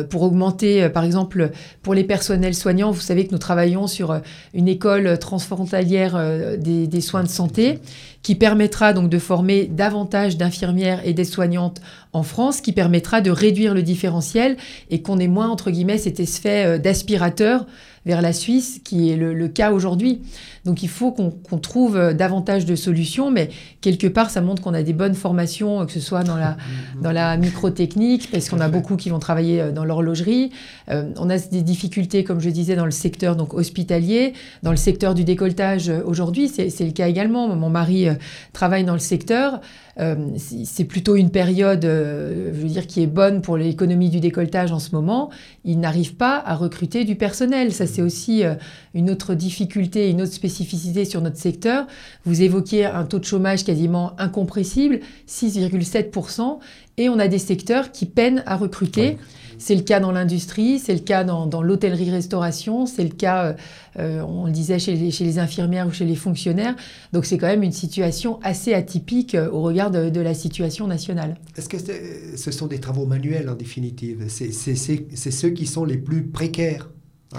pour augmenter, par exemple, pour les personnels soignants, vous savez que nous travaillons sur une école transfrontalière euh, des, soins de santé, qui permettra donc de former davantage d'infirmières et d'aides-soignantes en France, qui permettra de réduire le différentiel et qu'on ait moins, entre guillemets, cet effet euh, d'aspirateur vers la Suisse, qui est le, cas aujourd'hui. Donc il faut qu'on trouve euh, davantage de solutions, mais quelque part, ça montre qu'on a des bonnes formations, que ce soit dans la, dans la microtechnique, parce qu'on a beaucoup qui vont travailler euh, dans l'horlogerie. Euh, on a des difficultés, comme je disais, dans le secteur donc, hospitalier, dans le secteur du décolletage aujourd'hui, c'est le cas également. Mon mari travaille dans le secteur. Euh, c'est plutôt une période, euh, je veux dire, qui est bonne pour l'économie du décolletage en ce moment. Ils n'arrivent pas à recruter du personnel. Ça, c'est aussi euh, une autre difficulté, une autre spécificité sur notre secteur. Vous évoquiez un taux de chômage quasiment incompressible, 6,7%, et on a des secteurs qui peinent à recruter. C'est le cas dans l'industrie, c'est le cas dans, l'hôtellerie-restauration, c'est le cas, euh, euh, on le disait, chez les, infirmières ou chez les fonctionnaires. Donc c'est quand même une situation assez atypique au regard de, la situation nationale. Est-ce que ce sont des travaux manuels en définitive? C'est ceux qui sont les plus précaires?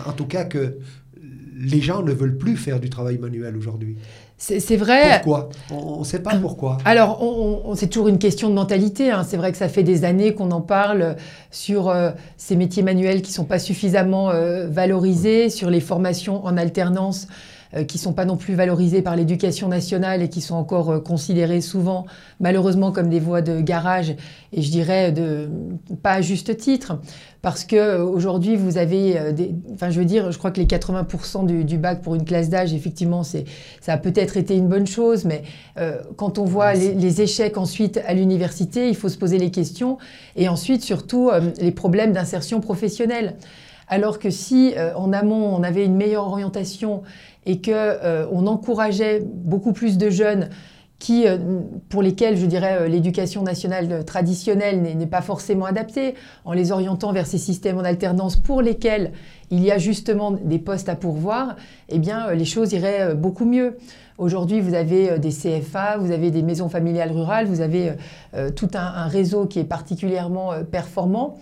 En tout cas que les gens ne veulent plus faire du travail manuel aujourd'hui. C'est vrai. Pourquoi? On ne sait pas pourquoi. Alors, on, c'est toujours une question de mentalité. Hein. C'est vrai que ça fait des années qu'on en parle sur euh, ces métiers manuels qui ne sont pas suffisamment euh, valorisés, sur les formations en alternance qui ne sont pas non plus valorisées par l'éducation nationale et qui sont encore euh, considérées souvent, malheureusement, comme des voies de garage, et je dirais de, pas à juste titre, parce qu'aujourd'hui, vous avez, euh, des, enfin, je veux dire, je crois que les 80% du, bac pour une classe d'âge, effectivement, c'est, ça a peut-être été une bonne chose, mais quand on voit les, les, échecs ensuite à l'université, il faut se poser les questions, et ensuite, surtout, les problèmes d'insertion professionnelle. Alors que si en amont on avait une meilleure orientation et qu'on euh, encourageait beaucoup plus de jeunes qui, euh, pour lesquels, je dirais, euh, l'éducation nationale traditionnelle n'est pas forcément adaptée, en les orientant vers ces systèmes en alternance pour lesquels il y a justement des postes à pourvoir, eh bien, les choses iraient beaucoup mieux. Aujourd'hui, vous avez des CFA, vous avez des maisons familiales rurales, vous avez tout un, réseau qui est particulièrement performant,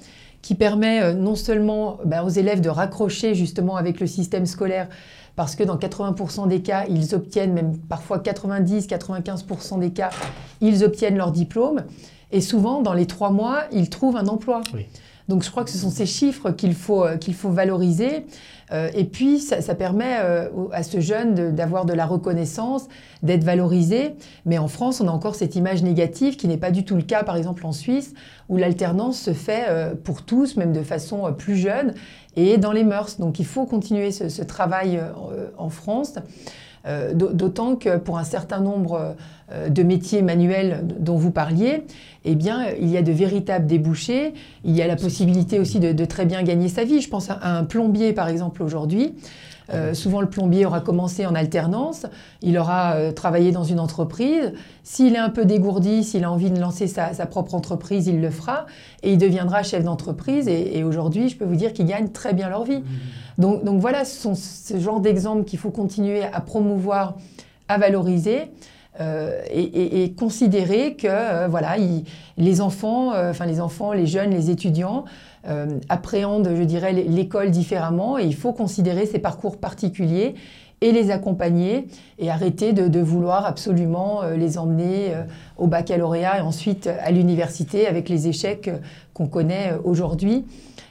qui permet non seulement ben, aux élèves de raccrocher justement avec le système scolaire, parce que dans 80% des cas, ils obtiennent, même parfois 90-95% des cas, ils obtiennent leur diplôme. Et souvent, dans les trois mois, ils trouvent un emploi. Donc je crois que ce sont ces chiffres qu'il faut, euh, qu'il faut valoriser. Euh, et puis, ça, permet euh, à ce jeune d'avoir de, la reconnaissance, d'être valorisé. Mais en France, on a encore cette image négative qui n'est pas du tout le cas, par exemple, en Suisse, où l'alternance se fait pour tous, même de façon plus jeune et dans les mœurs. Donc il faut continuer ce, travail euh, en France. Euh, d'autant que pour un certain nombre euh, de métiers manuels dont vous parliez, eh bien, il y a de véritables débouchés. Il y a la possibilité aussi de, de très bien gagner sa vie. Je pense à un plombier, par exemple, aujourd'hui. Euh, souvent, le plombier aura commencé en alternance, il aura euh, travaillé dans une entreprise. S'il est un peu dégourdi, s'il a envie de lancer sa, propre entreprise, il le fera et il deviendra chef d'entreprise. Et, aujourd'hui, je peux vous dire qu'ils gagnent très bien leur vie. Mmh. Donc, donc voilà, ce sont ce genre d'exemples qu'il faut continuer à promouvoir, à valoriser. Euh, et, considérer que voilà, les enfants, enfin les enfants, les jeunes, les étudiants appréhendent, je dirais, l'école différemment et il faut considérer ces parcours particuliers et les accompagner et arrêter de, vouloir absolument euh, les emmener euh, au baccalauréat et ensuite à l'université avec les échecs qu'on connaît aujourd'hui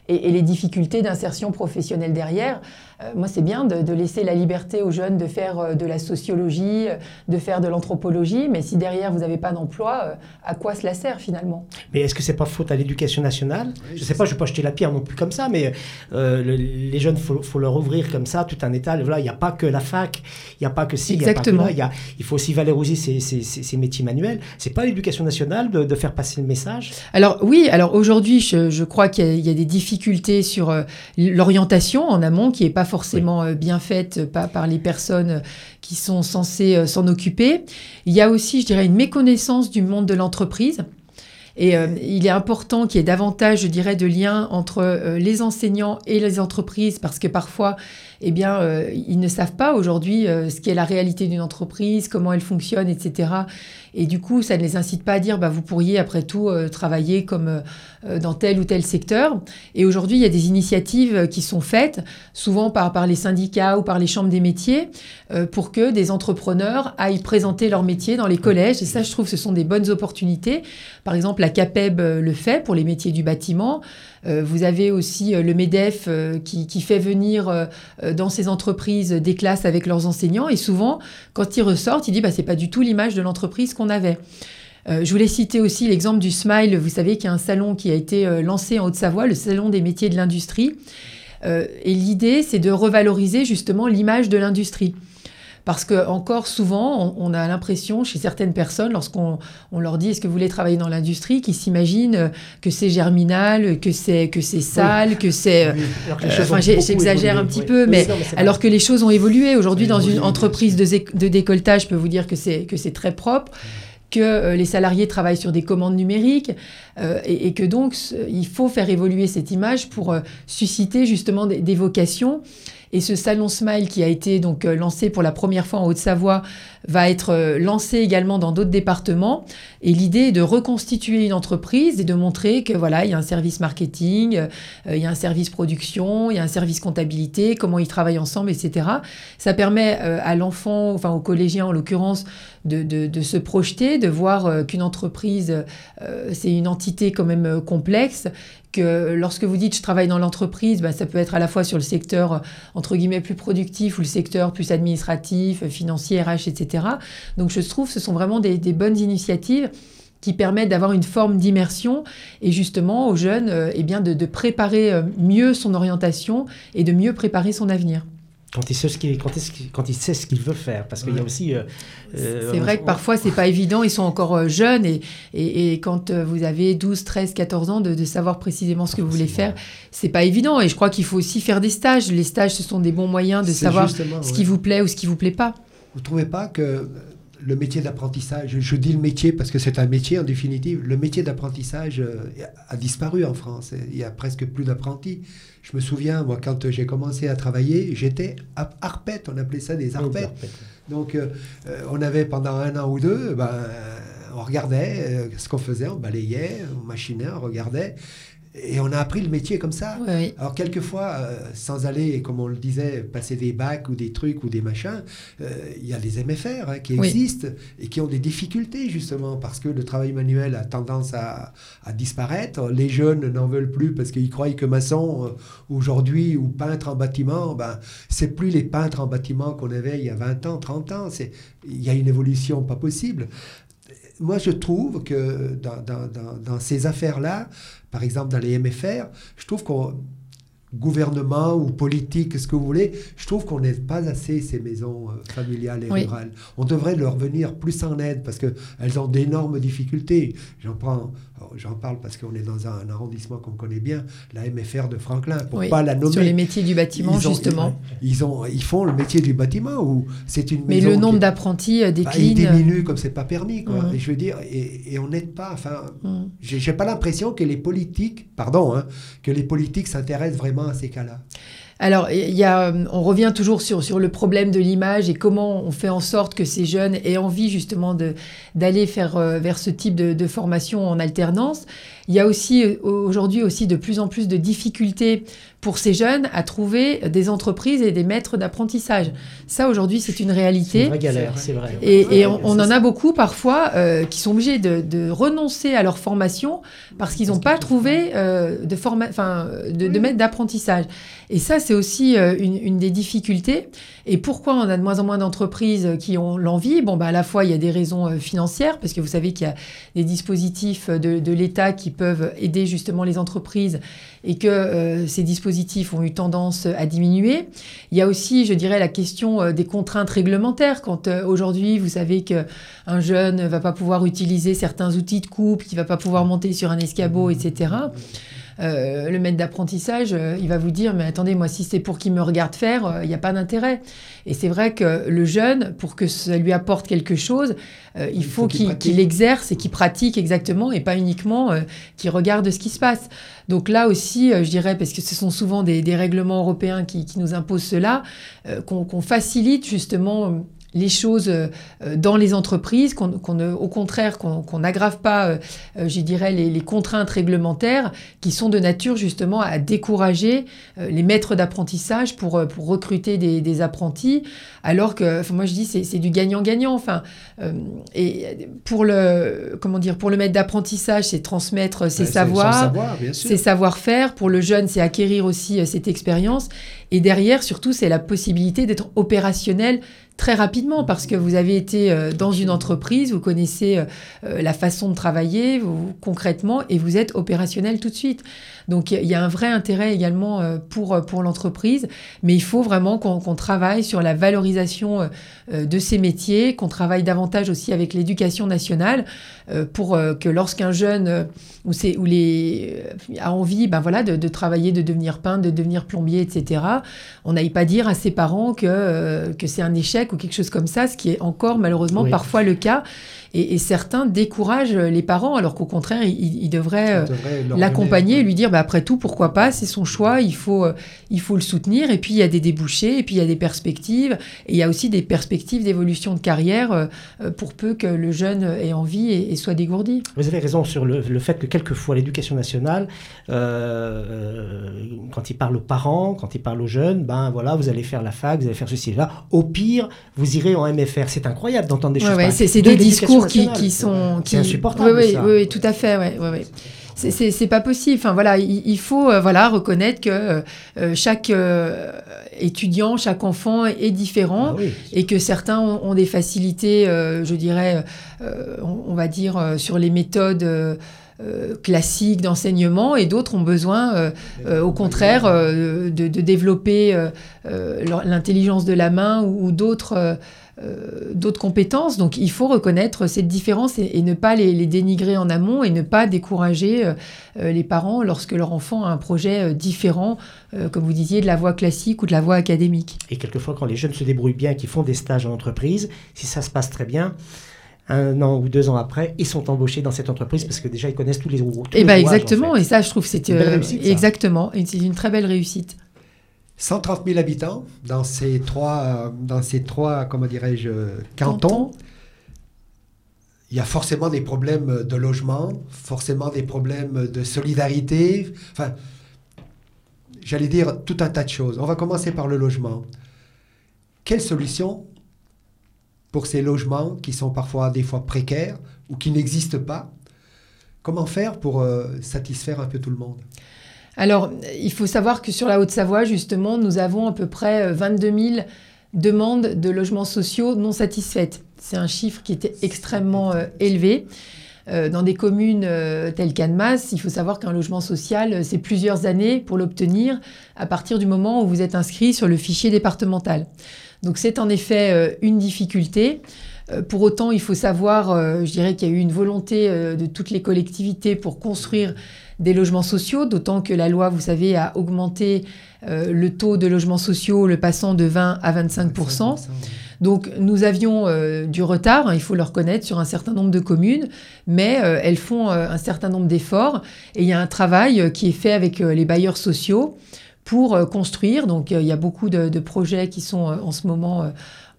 et, les difficultés d'insertion professionnelle derrière. Euh, moi, c'est bien de, laisser la liberté aux jeunes de faire euh, de la sociologie, euh, de faire de l'anthropologie, mais si derrière vous n'avez pas d'emploi, à quoi cela sert finalement? Mais est-ce que c'est pas faute à l'éducation nationale? Je ne sais pas, je ne vais pas jeter la pierre non plus comme ça, mais les jeunes, il faut, leur ouvrir comme ça tout un état. Voilà, il n'y a pas que la fac, il n'y a pas que ci, il n'y a pas que là. Y il faut aussi valoriser ces, ces, métiers manuels. C'est pas l'éducation nationale de, faire passer le message? Alors oui, alors aujourd'hui, je, je, crois qu'il y, a des difficultés sur l'orientation en amont qui n'est pas forcément bien faites pas par les personnes qui sont censées s'en occuper. Il y a aussi, je dirais, une méconnaissance du monde de l'entreprise. Et euh, il est important qu'il y ait davantage, je dirais, de liens entre euh, les enseignants et les entreprises parce que parfois, eh bien, euh, ils ne savent pas aujourd'hui ce qu'est la réalité d'une entreprise, comment elle fonctionne, etc. Et du coup, ça ne les incite pas à dire, bah, vous pourriez après tout travailler comme dans tel ou tel secteur. Et aujourd'hui, il y a des initiatives qui sont faites, souvent par, par les syndicats ou par les chambres des métiers, pour que des entrepreneurs aillent présenter leur métier dans les collèges. Et ça, je trouve, ce sont des bonnes opportunités. Par exemple, la CAPEB euh, le fait pour les métiers du bâtiment. Euh, vous avez aussi euh, le MEDEF qui, fait venir dans ces entreprises des classes avec leurs enseignants. Et souvent, quand ils ressortent, il dit bah, c'est pas du tout l'image de l'entreprise qu'on avait. je voulais citer aussi l'exemple du Smile. Vous savez qu'il y a un salon qui a été lancé en Haute-Savoie, le Salon des métiers de l'industrie. et l'idée, c'est de revaloriser justement l'image de l'industrie. Parce que encore souvent, on, a l'impression chez certaines personnes, lorsqu'on on leur dit est-ce que vous voulez travailler dans l'industrie, qu'ils s'imaginent que c'est germinal, que c'est que c'est sale, que c'est. Oui. Euh, enfin, j'exagère un petit peu, mais, alors que les choses ont évolué. Aujourd'hui, dans une entreprise de, de, décolletage, je peux vous dire que c'est que c'est très propre que euh, les salariés travaillent sur des commandes numériques euh, et, que donc il faut faire évoluer cette image pour susciter justement des, des vocations et ce salon Smile qui a été donc euh, lancé pour la première fois en Haute-Savoie va être euh, lancé également dans d'autres départements. Et l'idée est de reconstituer une entreprise et de montrer que voilà, il y a un service marketing, euh, il y a un service production, il y a un service comptabilité, comment ils travaillent ensemble, etc. Ça permet à l'enfant, enfin aux collégiens en l'occurrence, de, se projeter, de voir qu'une entreprise, c'est une entité quand même complexe que lorsque vous dites je travaille dans l'entreprise, bah, ça peut être à la fois sur le secteur entre guillemets plus productif ou le secteur plus administratif, financier, RH, etc. Donc je trouve ce sont vraiment des, bonnes initiatives qui permettent d'avoir une forme d'immersion et justement aux jeunes euh, eh bien de, préparer euh, mieux son orientation et de mieux préparer son avenir quand il sait ce qu'il quand, il sait ce qu'il veut faire parce qu'il y a aussi euh, c'est vrai que parfois c'est pas évident ils sont encore jeunes et, et, quand vous avez 12 13 14 ans de, savoir précisément ce que vous voulez faire c'est pas évident et je crois qu'il faut aussi faire des stages les stages ce sont des bons moyens de savoir ce qui vous plaît ou ce qui vous plaît pas vous ne trouvez pas que le métier d'apprentissage, je dis le métier parce que c'est un métier en définitive, le métier d'apprentissage euh, a disparu en France. Il y a presque plus d'apprentis. Je me souviens, moi, quand j'ai commencé à travailler, j'étais arpète, on appelait ça des arpètes. Donc, euh, euh, on avait pendant un an ou deux, ben, on regardait ce qu'on faisait, on balayait, on machinait, on regardait. Et on a appris le métier comme ça. Alors quelquefois, euh, sans aller, comme on le disait, passer des bacs ou des trucs ou des machins, euh, il y a des MFR hein, qui existent et qui ont des difficultés justement parce que le travail manuel a tendance à, disparaître. Les jeunes n'en veulent plus parce qu'ils croient que maçon euh, aujourd'hui ou peintre en bâtiment, ben, c'est plus les peintres en bâtiment qu'on avait il y a 20 ans, 30 ans. Il y a une évolution pas possible moi, je trouve que dans, ces affaires-là, par exemple dans les MFR, je trouve qu'on gouvernement ou politique, ce que vous voulez, je trouve qu'on n'aide pas assez ces maisons euh, familiales et rurales. On devrait leur venir plus en aide parce qu'elles ont d'énormes difficultés. J'en prends, j'en parle parce qu'on est dans un, arrondissement qu'on connaît bien, la MFR de Franklin, pour pas la nommer. Sur les métiers du bâtiment, justement. Ils, ont, ils font le métier du bâtiment où c'est une Mais le nombre d'apprentis euh, décline. Bah, il diminue comme c'est pas permis, quoi. Mmh. Et je veux dire, et, on n'aide pas. Enfin, mmh. j'ai pas l'impression que les politiques, pardon, hein, que les politiques s'intéressent vraiment ces cas-là alors, a, on revient toujours sur, le problème de l'image et comment on fait en sorte que ces jeunes aient envie justement d'aller faire euh, vers ce type de, formation en alternance. Il y a aussi euh, aujourd'hui aussi de plus en plus de difficultés pour ces jeunes à trouver des entreprises et des maîtres d'apprentissage. Ça, aujourd'hui, c'est une réalité. C'est une vraie galère, c'est vrai. Et, on, en a beaucoup parfois euh, qui sont obligés de, renoncer à leur formation parce qu'ils n'ont pas trouvé euh, de, enfin, de, de maître d'apprentissage. Et ça, c'est aussi une, des difficultés. Et pourquoi on a de moins en moins d'entreprises qui ont l'envie? Bon, bah, à la fois, il y a des raisons financières, parce que vous savez qu'il y a des dispositifs de, de l'État qui peuvent aider justement les entreprises et que euh, ces dispositifs ont eu tendance à diminuer. Il y a aussi, je dirais, la question euh, des contraintes réglementaires. Quand euh, aujourd'hui, vous savez qu'un jeune ne va pas pouvoir utiliser certains outils de coupe, qu'il ne va pas pouvoir monter sur un escabeau, etc. le maître d'apprentissage, il va vous dire, mais attendez, moi, si c'est pour qu'il me regarde faire, il n'y a pas d'intérêt. Et c'est vrai que le jeune, pour que ça lui apporte quelque chose, il, faut, qu'il exerce et qu'il pratique exactement, et pas uniquement qu'il regarde ce qui se passe. Donc là aussi, je dirais, parce que ce sont souvent des, règlements européens qui, nous imposent cela, qu'on facilite justement les choses euh, dans les entreprises, qu'on, au contraire qu'on n'aggrave pas, euh, euh, je dirais, les, contraintes réglementaires qui sont de nature justement à décourager les maîtres d'apprentissage pour, pour recruter des, apprentis, alors que, moi je dis, c'est, du gagnant-gagnant. Enfin, et pour le, comment dire, pour le maître d'apprentissage, c'est transmettre ses savoirs, ses savoir-faire. Pour le jeune, c'est acquérir aussi cette expérience. Et derrière, surtout, c'est la possibilité d'être opérationnel très rapidement parce que vous avez été euh, dans une entreprise, vous connaissez euh, euh, la façon de travailler vous, concrètement et vous êtes opérationnel tout de suite. Donc il y a un vrai intérêt également pour, pour l'entreprise, mais il faut vraiment qu'on travaille sur la valorisation de ces métiers, qu'on travaille davantage aussi avec l'éducation nationale pour que lorsqu'un jeune ou, ou les, a envie ben voilà, de, de, travailler, de devenir peintre, de devenir plombier, etc., on n'aille pas dire à ses parents que, que c'est un échec ou quelque chose comme ça, ce qui est encore malheureusement parfois le cas. Et, certains découragent les parents, alors qu'au contraire, ils, devraient, euh, l'accompagner et lui dire, bah, après tout, pourquoi pas, c'est son choix, il faut, euh, il faut le soutenir. Et puis, il y a des débouchés, et puis il y a des perspectives, et il y a aussi des perspectives d'évolution de carrière euh, pour peu que le jeune ait envie et, soit dégourdi. Vous avez raison sur le, le fait que quelquefois, l'éducation nationale, quand il parle aux parents, quand il parle aux jeunes, ben voilà, vous allez faire la fac, vous allez faire ceci et là. Au pire, vous irez en MFR. C'est incroyable d'entendre des choses ouais, C'est des discours qui, qui sont. Qui... C'est insupportable. Oui, oui, oui, tout à fait. Ouais, ouais, ouais. C'est pas possible. Enfin voilà, il, faut euh, voilà reconnaître que euh, chaque euh, étudiant, chaque enfant est différent ah et que certains ont, des facilités, je dirais, on, on, va dire sur les méthodes. Euh, classiques d'enseignement et d'autres ont besoin, euh, euh, au contraire, de, développer l'intelligence de la main ou, d'autres d'autres compétences. Donc il faut reconnaître cette différence et, ne pas les, dénigrer en amont et ne pas décourager les parents lorsque leur enfant a un projet différent, comme vous disiez, de la voie classique ou de la voie académique. Et quelquefois, quand les jeunes se débrouillent bien, qu'ils font des stages en entreprise, si ça se passe très bien, un an ou deux ans après, ils sont embauchés dans cette entreprise parce que déjà ils connaissent tous les roues. Et bien exactement, et ça je trouve c'est euh, exactement, c'est une très belle réussite. 130 000 habitants dans ces trois, dans ces trois comment dirais-je, cantons. Il y a forcément des problèmes de logement, forcément des problèmes de solidarité. Enfin, j'allais dire tout un tas de choses. On va commencer par le logement. Quelle solution pour ces logements qui sont parfois des fois précaires ou qui n'existent pas? Comment faire pour euh, satisfaire un peu tout le monde? Alors, il faut savoir que sur la Haute-Savoie, justement, nous avons à peu près 22 euh, 000 demandes de logements sociaux non satisfaites. C'est un chiffre qui était extrêmement euh, élevé. dans des communes telles qu'Annemasse, il faut savoir qu'un logement social, c'est plusieurs années pour l'obtenir à partir du moment où vous êtes inscrit sur le fichier départemental. Donc c'est en effet euh, une difficulté. Euh, pour autant, il faut savoir, euh, je dirais qu'il y a eu une volonté de toutes les collectivités pour construire des logements sociaux, d'autant que la loi, vous savez, a augmenté le taux de logements sociaux, le passant de 20 à 25 donc nous avions du retard, hein, il faut le reconnaître, sur un certain nombre de communes, mais elles font un certain nombre d'efforts et il y a un travail qui est fait avec les bailleurs sociaux pour euh, construire. Donc euh, il y a beaucoup de, projets qui sont euh, en ce moment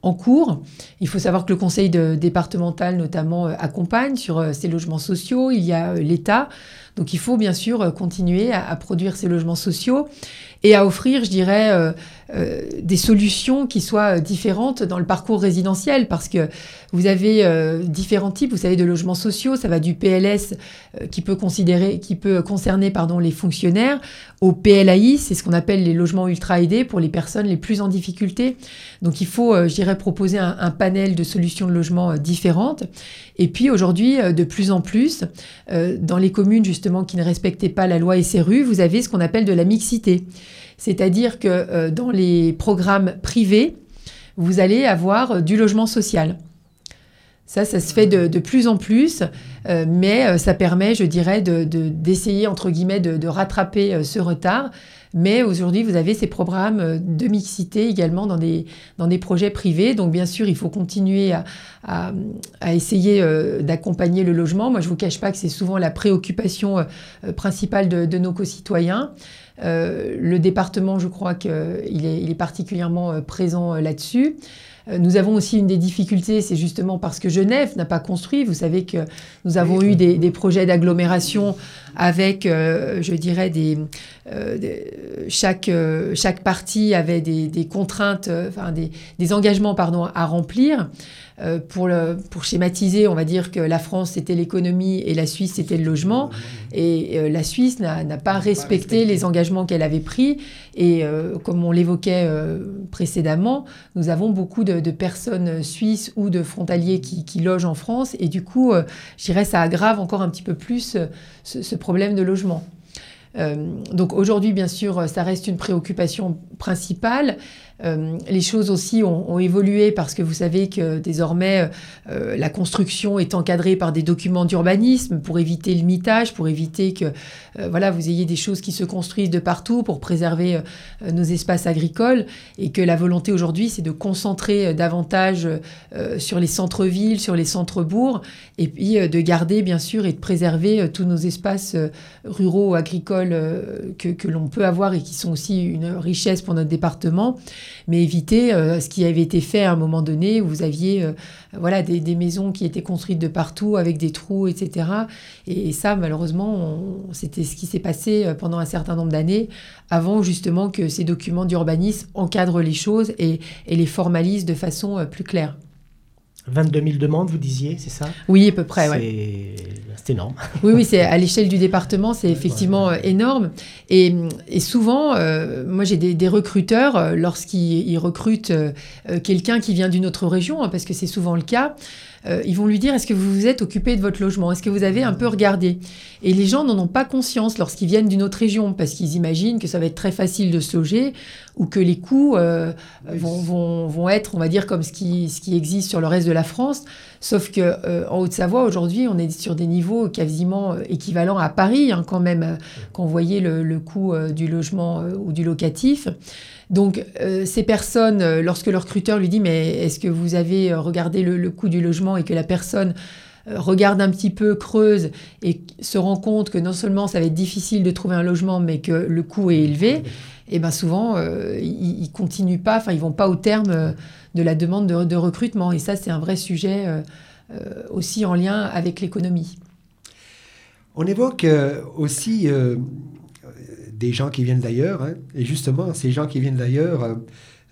en cours. Il faut savoir que le conseil départemental notamment accompagne sur ces logements sociaux. Il y a l'État. Donc il faut bien sûr continuer à, produire ces logements sociaux et à offrir, je dirais, euh, des solutions qui soient différentes dans le parcours résidentiel parce que vous avez euh, différents types, vous savez, de logements sociaux. Ça va du PLS euh, qui peut considérer, qui peut concerner pardon les fonctionnaires, au PLAI, c'est ce qu'on appelle les logements ultra aidés pour les personnes les plus en difficulté. Donc il faut, je dirais, proposer un, panel de solutions de logement différentes. Et puis aujourd'hui, de plus en plus, dans les communes justement qui ne respectaient pas la loi SRU, vous avez ce qu'on appelle de la mixité. C'est-à-dire que euh, dans les programmes privés, vous allez avoir euh, du logement social. Ça, ça se fait de, plus en plus, mais ça permet, je dirais, d'essayer, de, entre guillemets, de, rattraper ce retard. Mais aujourd'hui, vous avez ces programmes de mixité également dans des, projets privés. Donc, bien sûr, il faut continuer à, à, essayer d'accompagner le logement. Moi, je ne vous cache pas que c'est souvent la préoccupation principale de, nos concitoyens. Euh, le département, je crois qu'il est, particulièrement euh, présent euh, là-dessus. Nous avons aussi une des difficultés, c'est justement parce que Genève n'a pas construit. Vous savez que nous avons eu des, projets d'agglomération avec, je dirais, des, chaque, chaque partie avait des, contraintes, enfin des, des, engagements pardon, à remplir. Euh, pour, le, pour schématiser, on va dire que la France c'était l'économie et la Suisse c'était le logement. Et euh, la Suisse n'a pas respecté les engagements qu'elle avait pris. Et euh, comme on l'évoquait précédemment, nous avons beaucoup de, personnes suisses ou de frontaliers qui, logent en France. Et du coup, je dirais ça aggrave encore un petit peu plus ce problème de logement. donc aujourd'hui, bien sûr, ça reste une préoccupation principale. Euh, les choses aussi ont, évolué parce que vous savez que désormais euh, la construction est encadrée par des documents d'urbanisme pour éviter le mitage, pour éviter que euh, voilà vous ayez des choses qui se construisent de partout pour préserver nos espaces agricoles et que la volonté aujourd'hui c'est de concentrer davantage sur les centres-villes, sur les centres-bourgs et puis de garder bien sûr et de préserver tous nos espaces ruraux agricoles que, que l'on peut avoir et qui sont aussi une richesse pour notre département mais éviter euh, ce qui avait été fait à un moment donné où vous aviez euh, voilà, des, maisons qui étaient construites de partout avec des trous, etc. Et, ça, malheureusement, c'était ce qui s'est passé euh, pendant un certain nombre d'années avant justement que ces documents d'urbanisme encadrent les choses et les formalisent de façon plus claire. 22 000 demandes, vous disiez, c'est ça? Oui, à peu près. C'est énorme. Oui, oui, c'est à l'échelle du département, c'est effectivement euh, énorme. Et, souvent, euh, moi, j'ai des, recruteurs, euh, lorsqu'ils recrutent quelqu'un qui vient d'une autre région, hein, parce que c'est souvent le cas, euh, ils vont lui dire est-ce que vous vous êtes occupé de votre logement? Est-ce que vous avez un peu regardé? Et les gens n'en ont pas conscience lorsqu'ils viennent d'une autre région parce qu'ils imaginent que ça va être très facile de se loger ou que les coûts euh, vont, être, on va dire, comme ce qui, ce qui existe sur le reste de la France. Sauf que euh, en Haute-Savoie, aujourd'hui, on est sur des niveaux quasiment équivalents à Paris, hein, quand même, quand vous voyez le coût du logement ou du locatif. Donc euh, ces personnes, euh, lorsque le recruteur lui dit mais est-ce que vous avez euh, regardé le, coût du logement et que la personne regarde un petit peu, creuse et se rend compte que non seulement ça va être difficile de trouver un logement mais que le coût est élevé, et eh bien souvent ils, ne continuent pas, enfin ils vont pas au terme de la demande de, de recrutement et ça c'est un vrai sujet aussi en lien avec l'économie. On évoque aussi des gens qui viennent d'ailleurs. Hein. et justement, ces gens qui viennent d'ailleurs, euh,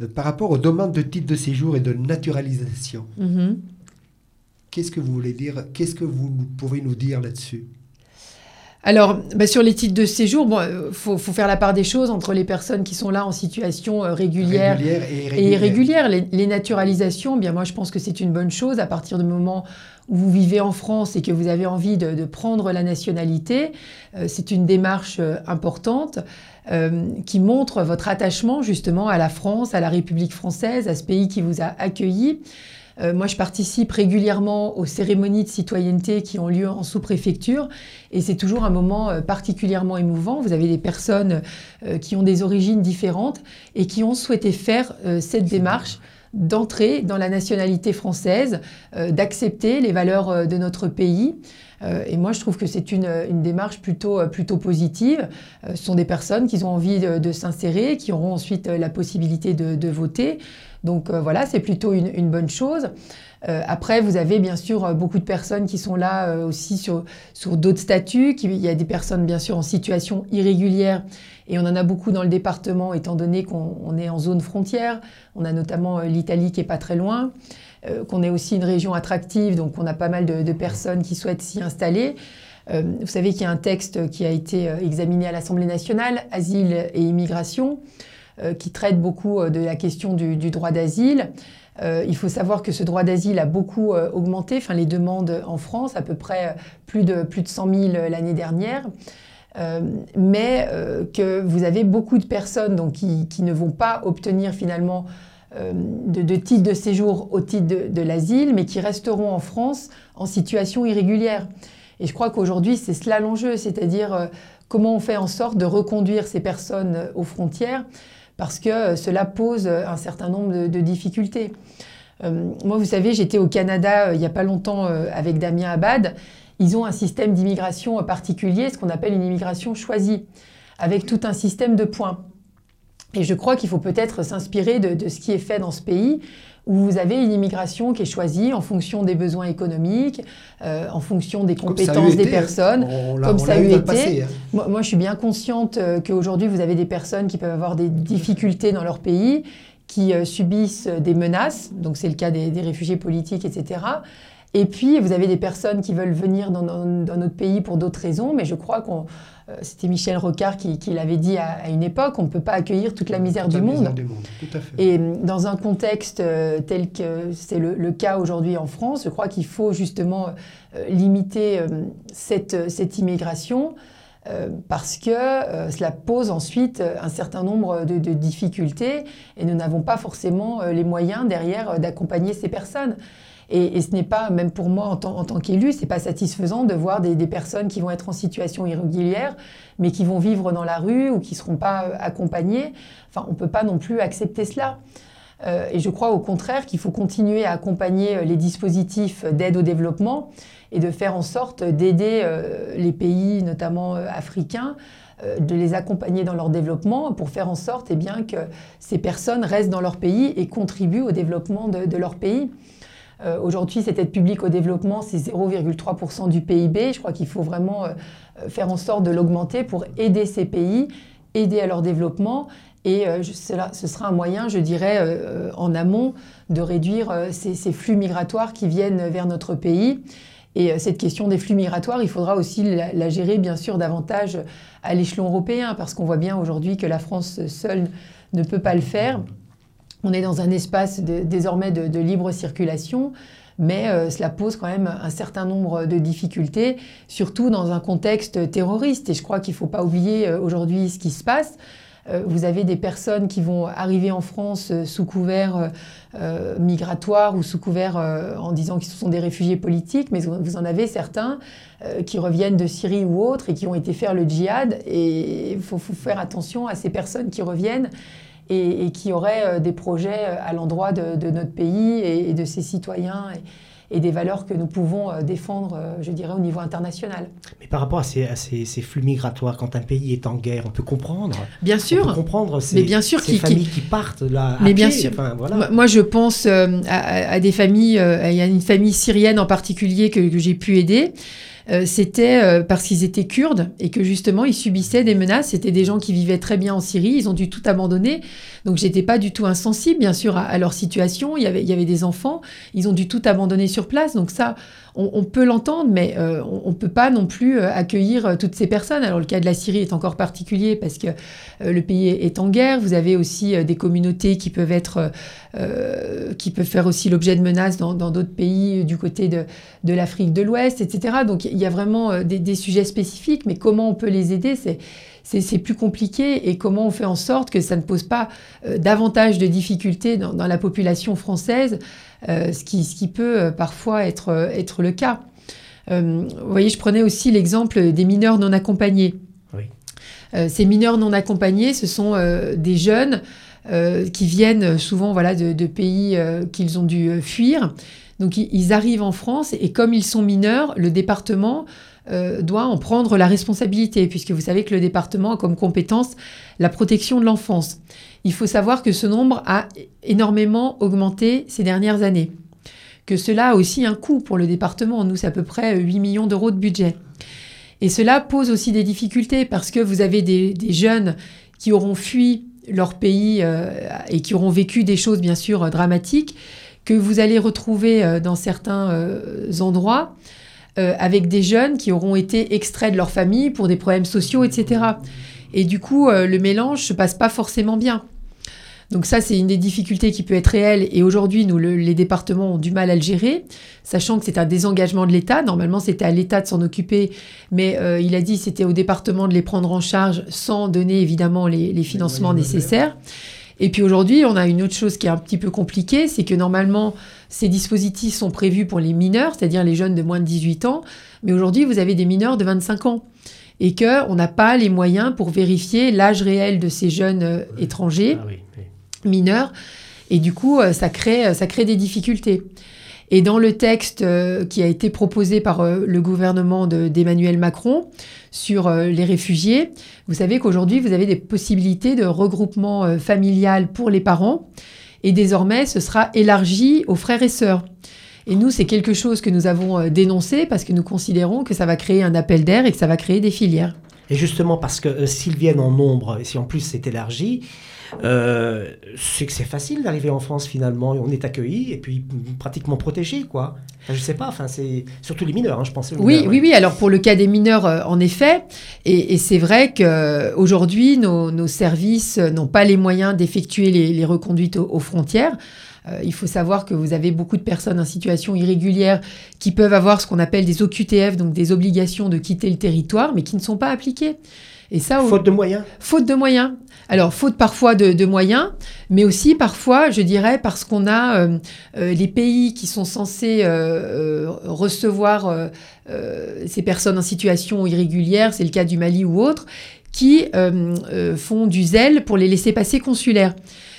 euh, par rapport aux demandes de titre de séjour et de naturalisation, mm-hmm. qu'est-ce que vous voulez dire Qu'est-ce que vous pouvez nous dire là-dessus? Alors, bah, sur les titres de séjour, il bon, euh, faut, faire la part des choses entre les personnes qui sont là en situation régulière, et irrégulière. Les, naturalisations, bien moi je pense que c'est une bonne chose à partir du moment où vous vivez en France et que vous avez envie de, prendre la nationalité, euh, c'est une démarche euh, importante euh, qui montre votre attachement justement à la France, à la République française, à ce pays qui vous a accueilli. Moi, je participe régulièrement aux cérémonies de citoyenneté qui ont lieu en sous-préfecture et c'est toujours un moment particulièrement émouvant. Vous avez des personnes qui ont des origines différentes et qui ont souhaité faire cette démarche d'entrer dans la nationalité française, euh, d'accepter les valeurs euh, de notre pays. Euh, et moi, je trouve que c'est une, démarche plutôt positive. ce sont des personnes qui ont envie de, s'insérer, qui auront ensuite la possibilité de, voter. Donc voilà, c'est plutôt une, bonne chose. après, vous avez bien sûr beaucoup de personnes qui sont là aussi sur, sur d'autres statuts. il y a des personnes bien sûr en situation irrégulière et on en a beaucoup dans le département, étant donné qu'on est en zone frontière. On a notamment euh, l'Italie qui est pas très loin, euh, qu'on est aussi une région attractive, donc on a pas mal de, personnes qui souhaitent s'y installer. Euh, vous savez qu'il y a un texte qui a été examiné à l'Assemblée nationale, Asile et immigration, qui traite beaucoup de la question du, droit d'asile. il faut savoir que ce droit d'asile a beaucoup augmenté, enfin les demandes en France, à peu près plus de, plus de 100 000 l'année dernière. Euh, mais euh, que vous avez beaucoup de personnes donc, qui, ne vont pas obtenir finalement de, titres de séjour au titre de, l'asile, mais qui resteront en France en situation irrégulière. Et je crois qu'aujourd'hui, c'est cela l'enjeu, c'est-à-dire comment on fait en sorte de reconduire ces personnes aux frontières, parce que cela pose un certain nombre de, difficultés. moi, vous savez, j'étais au Canada il n'y a pas longtemps avec Damien Abad. Ils ont un système d'immigration particulier, ce qu'on appelle une immigration choisie, avec tout un système de points. Et je crois qu'il faut peut-être s'inspirer de, ce qui est fait dans ce pays, où vous avez une immigration qui est choisie en fonction des besoins économiques, euh, en fonction des compétences des personnes, comme ça a eu été. Hein. Moi, je suis bien consciente euh, qu'aujourd'hui, vous avez des personnes qui peuvent avoir des difficultés dans leur pays, qui euh, subissent des menaces, donc c'est le cas des, des réfugiés politiques, etc. Et puis, vous avez des personnes qui veulent venir dans, notre pays pour d'autres raisons, mais je crois qu'on. Euh, c'était Michel Rocard qui, l'avait dit à, une époque, on ne peut pas accueillir toute la misère, du, monde. Tout à fait. Et dans un contexte euh, tel que c'est le, cas aujourd'hui en France, je crois qu'il faut justement euh, limiter cette, cette, immigration. parce que cela pose ensuite un certain nombre de, de difficultés et nous n'avons pas forcément les moyens derrière d'accompagner ces personnes. Et, ce n'est pas, même pour moi en tant, en qu'élu, c'est pas satisfaisant de voir des, personnes qui vont être en situation irrégulière, mais qui vont vivre dans la rue ou qui ne seront pas euh, accompagnées. Enfin, on ne peut pas non plus accepter cela. Euh, et je crois au contraire qu'il faut continuer à accompagner euh, les dispositifs d'aide au développement et de faire en sorte d'aider les pays, notamment africains, de les accompagner dans leur développement pour faire en sorte eh bien, que ces personnes restent dans leur pays et contribuent au développement de leur pays. Euh, aujourd'hui, cette aide publique au développement, c'est 0,3% du PIB. Je crois qu'il faut vraiment euh, euh, faire en sorte de l'augmenter pour aider ces pays, aider à leur développement. Et ce sera un moyen, je dirais, en amont, de réduire ces, flux migratoires qui viennent vers notre pays. Et cette question des flux migratoires, il faudra aussi la gérer, bien sûr, davantage à l'échelon européen, parce qu'on voit bien aujourd'hui que la France seule ne peut pas le faire. On est dans un espace désormais de, libre circulation, mais euh, cela pose quand même un certain nombre de difficultés, surtout dans un contexte terroriste. Et je crois qu'il ne faut pas oublier euh, aujourd'hui ce qui se passe. Euh, vous avez des personnes qui vont arriver en France sous couvert migratoire ou sous couvert en disant qu'ils sont des réfugiés politiques, mais vous en avez certains qui reviennent de Syrie ou autre et qui ont été faire le djihad. Et il faut, faire attention à ces personnes qui reviennent et, qui auraient euh, des projets euh, à l'endroit de, notre pays et, de ses citoyens. Et, des valeurs que nous pouvons euh, défendre, je dirais, au niveau international. Mais par rapport à ces, flux migratoires, quand un pays est en guerre, on peut comprendre. Bien sûr. On peut comprendre ces, mais bien sûr, ces familles qui, partent là. mais bien sûr. Moi, je pense à, des familles. il y a une famille syrienne en particulier que, que j'ai pu aider. Euh, c'était euh, parce qu'ils étaient kurdes et que justement ils subissaient des menaces. C'était des gens qui vivaient très bien en Syrie, ils ont dû tout abandonner. Donc j'étais pas du tout insensible, bien sûr, à, leur situation. Il y, avait, il y avait des enfants, ils ont dû tout abandonner sur place. Donc ça, on, peut l'entendre, mais euh, on ne peut pas non plus accueillir toutes ces personnes. Alors le cas de la Syrie est encore particulier parce que le pays est en guerre. Vous avez aussi des communautés qui peuvent être, qui peuvent faire aussi l'objet de menaces dans d'autres pays du côté de, l'Afrique de l'Ouest, etc. Donc il y a vraiment euh, des, sujets spécifiques, mais comment on peut les aider, c'est plus compliqué et comment on fait en sorte que ça ne pose pas euh, davantage de difficultés dans, la population française, euh, ce, qui, ce, qui, peut parfois être, être le cas. vous voyez, je prenais aussi l'exemple des mineurs non accompagnés. ces mineurs non accompagnés, ce sont des jeunes qui viennent souvent voilà, de, de pays qu'ils ont dû fuir donc ils arrivent en France et comme ils sont mineurs, le département euh, doit en prendre la responsabilité, puisque vous savez que le département a comme compétence la protection de l'enfance. Il faut savoir que ce nombre a énormément augmenté ces dernières années, que cela a aussi un coût pour le département. Nous, c'est à peu près 8 millions d'euros de budget. Et cela pose aussi des difficultés parce que vous avez des, jeunes qui auront fui leur pays euh, et qui auront vécu des choses bien sûr dramatiques que vous allez retrouver euh, dans certains endroits euh, avec des jeunes qui auront été extraits de leur famille pour des problèmes sociaux, etc. Et du coup, le mélange se passe pas forcément bien. Donc ça, c'est une des difficultés qui peut être réelle. Et aujourd'hui, nous, les départements ont du mal à le gérer, sachant que c'est un désengagement de l'État. Normalement, c'était à l'État de s'en occuper, mais il a dit c'était au département de les prendre en charge sans donner évidemment les, les financements nécessaires. Et puis aujourd'hui, on a une autre chose qui est un petit peu compliquée, c'est que normalement, ces dispositifs sont prévus pour les mineurs, c'est-à-dire les jeunes de moins de 18 ans, mais aujourd'hui, vous avez des mineurs de 25 ans et qu'on n'a pas les moyens pour vérifier l'âge réel de ces jeunes euh, étrangers, Ah oui, oui. mineurs, et du coup, euh, ça crée, ça crée des difficultés. Et dans le texte euh, qui a été proposé par euh, le gouvernement de- d'Emmanuel Macron sur euh, les réfugiés, vous savez qu'aujourd'hui, vous avez des possibilités de regroupement familial pour les parents. Et désormais, ce sera élargi aux frères et sœurs. Et nous, c'est quelque chose que nous avons dénoncé parce que nous considérons que ça va créer un appel d'air et que ça va créer des filières. Et justement, parce que s'ils viennent en nombre, et si en plus c'est élargi, euh, c'est que c'est facile d'arriver en France finalement. On est accueilli et puis pratiquement protégé, quoi. Enfin, je sais pas, enfin, c'est surtout les mineurs, hein, je aux Oui, mineurs, oui, oui. Alors pour le cas des mineurs, euh, en effet, et, et c'est vrai qu'aujourd'hui, nos, nos services n'ont pas les moyens d'effectuer les, les reconduites aux, aux frontières. Euh, il faut savoir que vous avez beaucoup de personnes en situation irrégulière qui peuvent avoir ce qu'on appelle des OQTF, donc des obligations de quitter le territoire, mais qui ne sont pas appliquées. Et ça, au- Faute de moyens. Faute de moyens. Alors, faute parfois de, de moyens, mais aussi parfois, je dirais, parce qu'on a euh, euh, les pays qui sont censés euh, euh, recevoir euh, ces personnes en situation irrégulière, c'est le cas du Mali ou autre, qui font du zèle pour les laisser passer consulaires.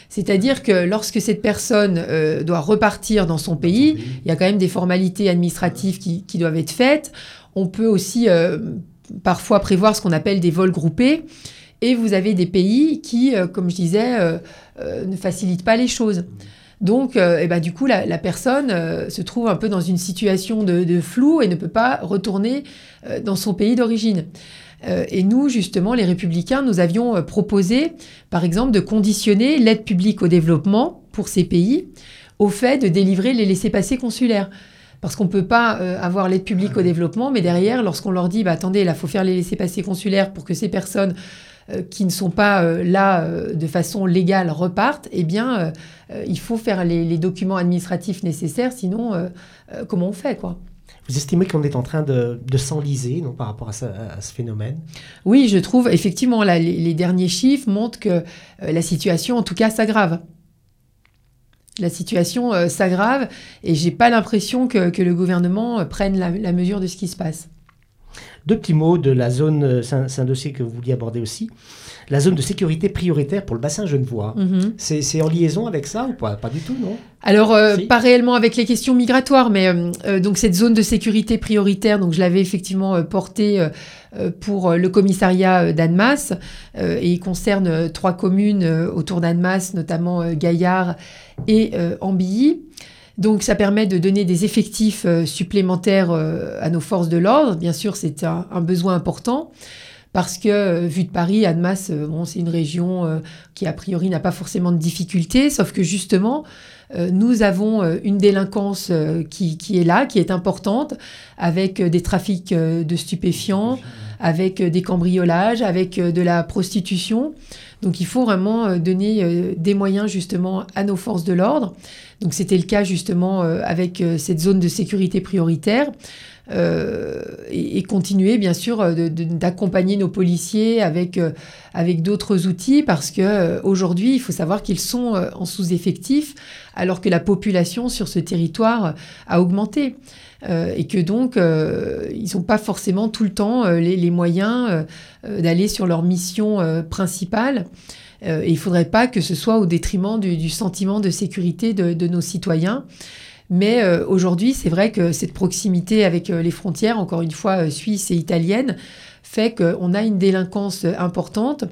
C'est-à-dire que lorsque cette personne euh, doit repartir dans son pays, il y a quand même des formalités administratives qui, qui doivent être faites. On peut aussi euh, parfois prévoir ce qu'on appelle des vols groupés. Et vous avez des pays qui, euh, comme je disais, euh, euh, ne facilitent pas les choses. Donc, eh ben, du coup, la, personne se trouve un peu dans une situation de, flou et ne peut pas retourner dans son pays d'origine. Et nous, justement, les républicains, nous avions proposé, par exemple, de conditionner l'aide publique au développement pour ces pays au fait de délivrer les laissés-passer consulaires. Parce qu'on ne peut pas avoir l'aide publique au développement, mais derrière, lorsqu'on leur dit, bah, attendez, là, il faut faire les laissés-passer consulaires pour que ces personnes qui ne sont pas euh, là euh, de façon légale repartent, eh bien, euh, euh, il faut faire les, les documents administratifs nécessaires, sinon, euh, euh, comment on fait, quoi? Vous estimez qu'on est en train de, de s'enliser non, par rapport à, ça- à ce phénomène? Oui, je trouve, effectivement, là, les, les derniers chiffres montrent que euh, la situation, en tout cas, s'aggrave. La situation euh, s'aggrave et j'ai pas l'impression que, que le gouvernement euh, prenne la, la mesure de ce qui se passe. Deux petits mots de la zone, euh, c'est un, dossier que vous vouliez aborder aussi, la zone de sécurité prioritaire pour le bassin genevois. Mhm. C'est c'est en liaison avec ça ou pas? Pas du tout, non? Alors, euh, Si. pas réellement avec les questions migratoires, mais euh, donc cette zone de sécurité prioritaire, donc je l'avais effectivement euh, portée pour le commissariat d'Annemasse, et il concerne trois communes autour d'Annemasse, notamment Gaillard et Ambilly. Donc ça permet de donner des effectifs euh, supplémentaires euh, à nos forces de l'ordre. Bien sûr, c'est un, un besoin important. Parce que, euh, vu de Paris, Annemasse, bon, c'est une région qui, a priori, n'a pas forcément de difficultés, sauf que justement, nous avons une délinquance qui, qui est là, qui est importante, avec des trafics de stupéfiants, avec des cambriolages, avec de la prostitution. Donc il faut vraiment euh, donner euh, des moyens justement à nos forces de l'ordre. Donc c'était le cas justement euh, avec cette zone de sécurité prioritaire. Et, continuer bien sûr d'accompagner nos policiers avec, avec d'autres outils parce que aujourd'hui il faut savoir qu'ils sont en sous-effectif alors que la population sur ce territoire a augmenté. Euh, et que donc euh, ils n'ont pas forcément tout le temps euh, les, moyens d'aller sur leur mission principale. Et il ne faudrait pas que ce soit au détriment du, sentiment de sécurité de, de nos citoyens. Mais aujourd'hui, c'est vrai que cette proximité avec les frontières, encore une fois suisses et italiennes, fait qu'on a une délinquance importante.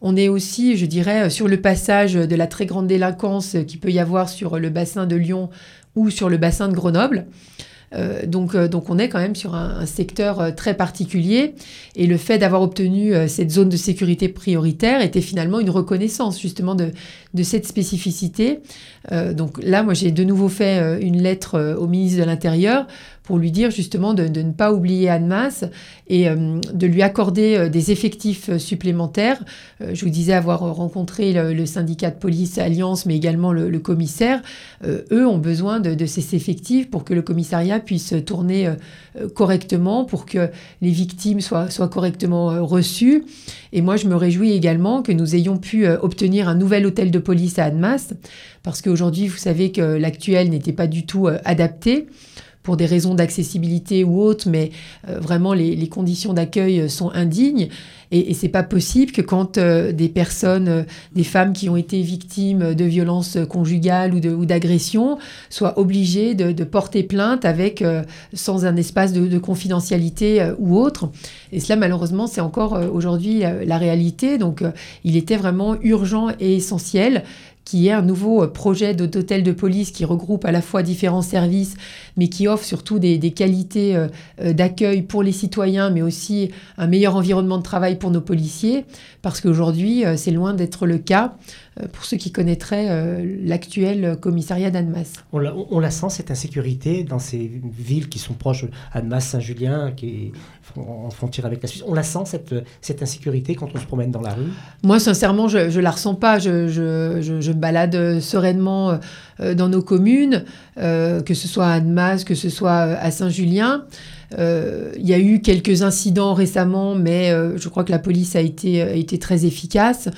On est aussi, je dirais, sur le passage de la très grande délinquance qu'il peut y avoir sur le bassin de Lyon ou sur le bassin de Grenoble. Euh, donc, euh, donc on est quand même sur un, secteur euh, très particulier et le fait d'avoir obtenu cette zone de sécurité prioritaire était finalement une reconnaissance justement de, de cette spécificité. Donc là, moi j'ai de nouveau fait une lettre au ministre de l'Intérieur pour lui dire justement de, ne pas oublier Annemasse et euh, de lui accorder euh, des effectifs euh, supplémentaires. Je vous disais avoir rencontré le, syndicat de police Alliance, mais également le, commissaire. Eux ont besoin de, ces effectifs pour que le commissariat puisse tourner correctement, pour que les victimes soient, soient correctement reçues. Et moi, je me réjouis également que nous ayons pu obtenir un nouvel hôtel de police à Annemasse, parce qu'aujourd'hui, vous savez que l'actuel n'était pas du tout adapté pour des raisons d'accessibilité ou autres, mais euh, vraiment les, conditions d'accueil euh, sont indignes. Et, c'est pas possible que quand euh, des personnes, des femmes qui ont été victimes de violences conjugales ou d'agressions, soient obligées de, porter plainte avec sans un espace de, confidentialité ou autre. Et cela, malheureusement, c'est encore aujourd'hui la, réalité. Donc, il était vraiment urgent et essentiel qui est un nouveau euh, projet d'hôtel de police qui regroupe à la fois différents services, mais qui offre surtout des, qualités euh, euh, d'accueil pour les citoyens, mais aussi un meilleur environnement de travail pour nos policiers, parce qu'aujourd'hui, c'est loin d'être le cas pour ceux qui connaîtraient l'actuel commissariat d'Annemasse. On la, on la, sent, cette insécurité, dans ces villes qui sont proches, Annemasse, Saint-Julien, qui est en frontière avec la Suisse. On la sent, cette, cette insécurité, quand on se promène dans la rue? Moi, sincèrement, je ne la ressens pas. Je, je, je, me balade sereinement euh, dans nos communes, euh, que ce soit à Annemasse, que ce soit à Saint-Julien. Euh, il y a eu quelques incidents récemment, mais je crois que la police a été, a été très efficace.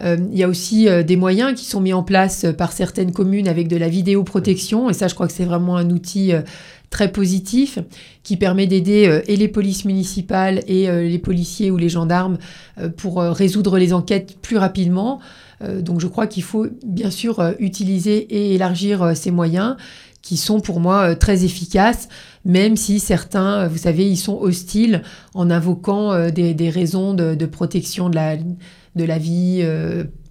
Il y a aussi des moyens qui sont mis en place par certaines communes avec de la vidéoprotection, et ça, je crois que c'est vraiment un outil très positif qui permet d'aider euh, et les polices municipales et euh, les policiers ou les gendarmes euh, pour résoudre les enquêtes plus rapidement. donc je crois qu'il faut bien sûr utiliser et élargir ces moyens qui sont pour moi très efficaces, même si certains, vous savez, ils sont hostiles en invoquant des, raisons de, protection de la, de la vie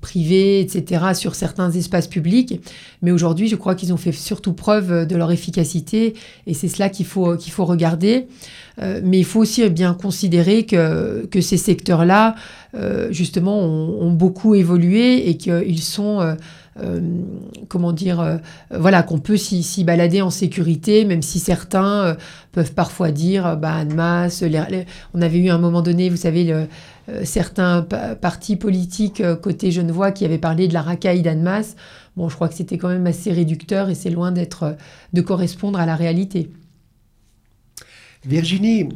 privés, etc., sur certains espaces publics. Mais aujourd'hui, je crois qu'ils ont fait surtout preuve de leur efficacité et c'est cela qu'il faut, qu'il faut regarder. Euh, mais il faut aussi bien considérer que, que ces secteurs-là, euh, justement, ont, beaucoup évolué et qu'ils sont... Euh, comment dire, voilà, qu'on peut s'y balader en sécurité, même si certains peuvent parfois dire, bah, masse, on avait eu à un moment donné, vous savez, le, euh, certains partis politiques euh, côté Genevois qui avaient parlé de la racaille d'Annemasse. Bon, je crois que c'était quand même assez réducteur et c'est loin d'être euh, de correspondre à la réalité. Virginie,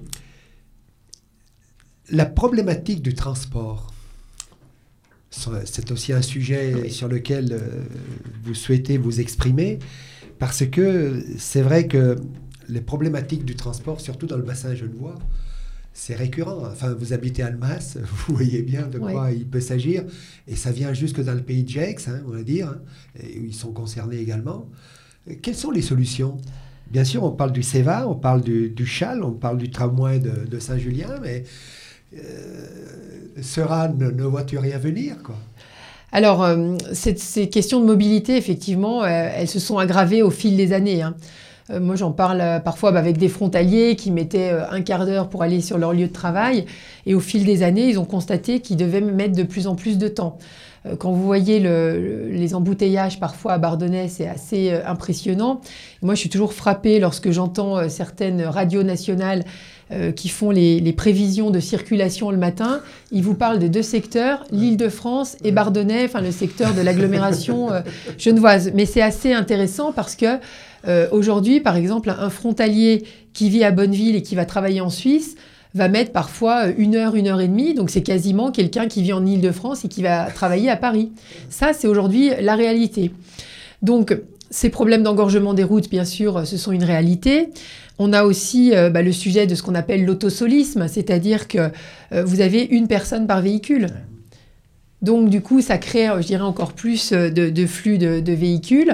la problématique du transport, c'est aussi un sujet sur lequel vous souhaitez vous exprimer, parce que c'est vrai que les problématiques du transport, surtout dans le bassin genevois, c'est récurrent. Enfin, vous habitez Almas, vous voyez bien de quoi il peut s'agir. Et ça vient jusque dans le pays de Gex, hein, on va dire, hein, et où ils sont concernés également. Quelles sont les solutions? Bien sûr, on parle du CEVA, on parle du, CHAL, on parle du tramway de, Saint-Julien, mais euh, sera ne, vois-tu rien venir quoi? Alors, euh, ces, questions de mobilité, effectivement, euh, elles se sont aggravées au fil des années. Hein. Euh, moi, j'en parle euh, parfois bah, avec des frontaliers qui mettaient euh, un quart d'heure pour aller sur leur lieu de travail. Et au fil des années, ils ont constaté qu'ils devaient mettre de plus en plus de temps. Quand vous voyez les embouteillages parfois à Bardonnay, c'est assez impressionnant. Moi, je suis toujours frappée lorsque j'entends certaines radios nationales qui font les, les, prévisions de circulation le matin. Ils vous parlent de deux secteurs, l'Île-de-France et Bardonnay, enfin le secteur de l'agglomération genevoise. Mais c'est assez intéressant parce que euh, aujourd'hui, par exemple, un frontalier qui vit à Bonneville et qui va travailler en Suisse va mettre parfois une heure, une heure et demie. Donc c'est quasiment quelqu'un qui vit en Île-de-France et qui va travailler à Paris. Ça, c'est aujourd'hui la réalité. Donc ces problèmes d'engorgement des routes, bien sûr, ce sont une réalité. On a aussi euh, bah, le sujet de ce qu'on appelle l'autosolisme, c'est-à-dire que euh, vous avez une personne par véhicule. Donc du coup, ça crée, je dirais, encore plus de, flux de véhicules.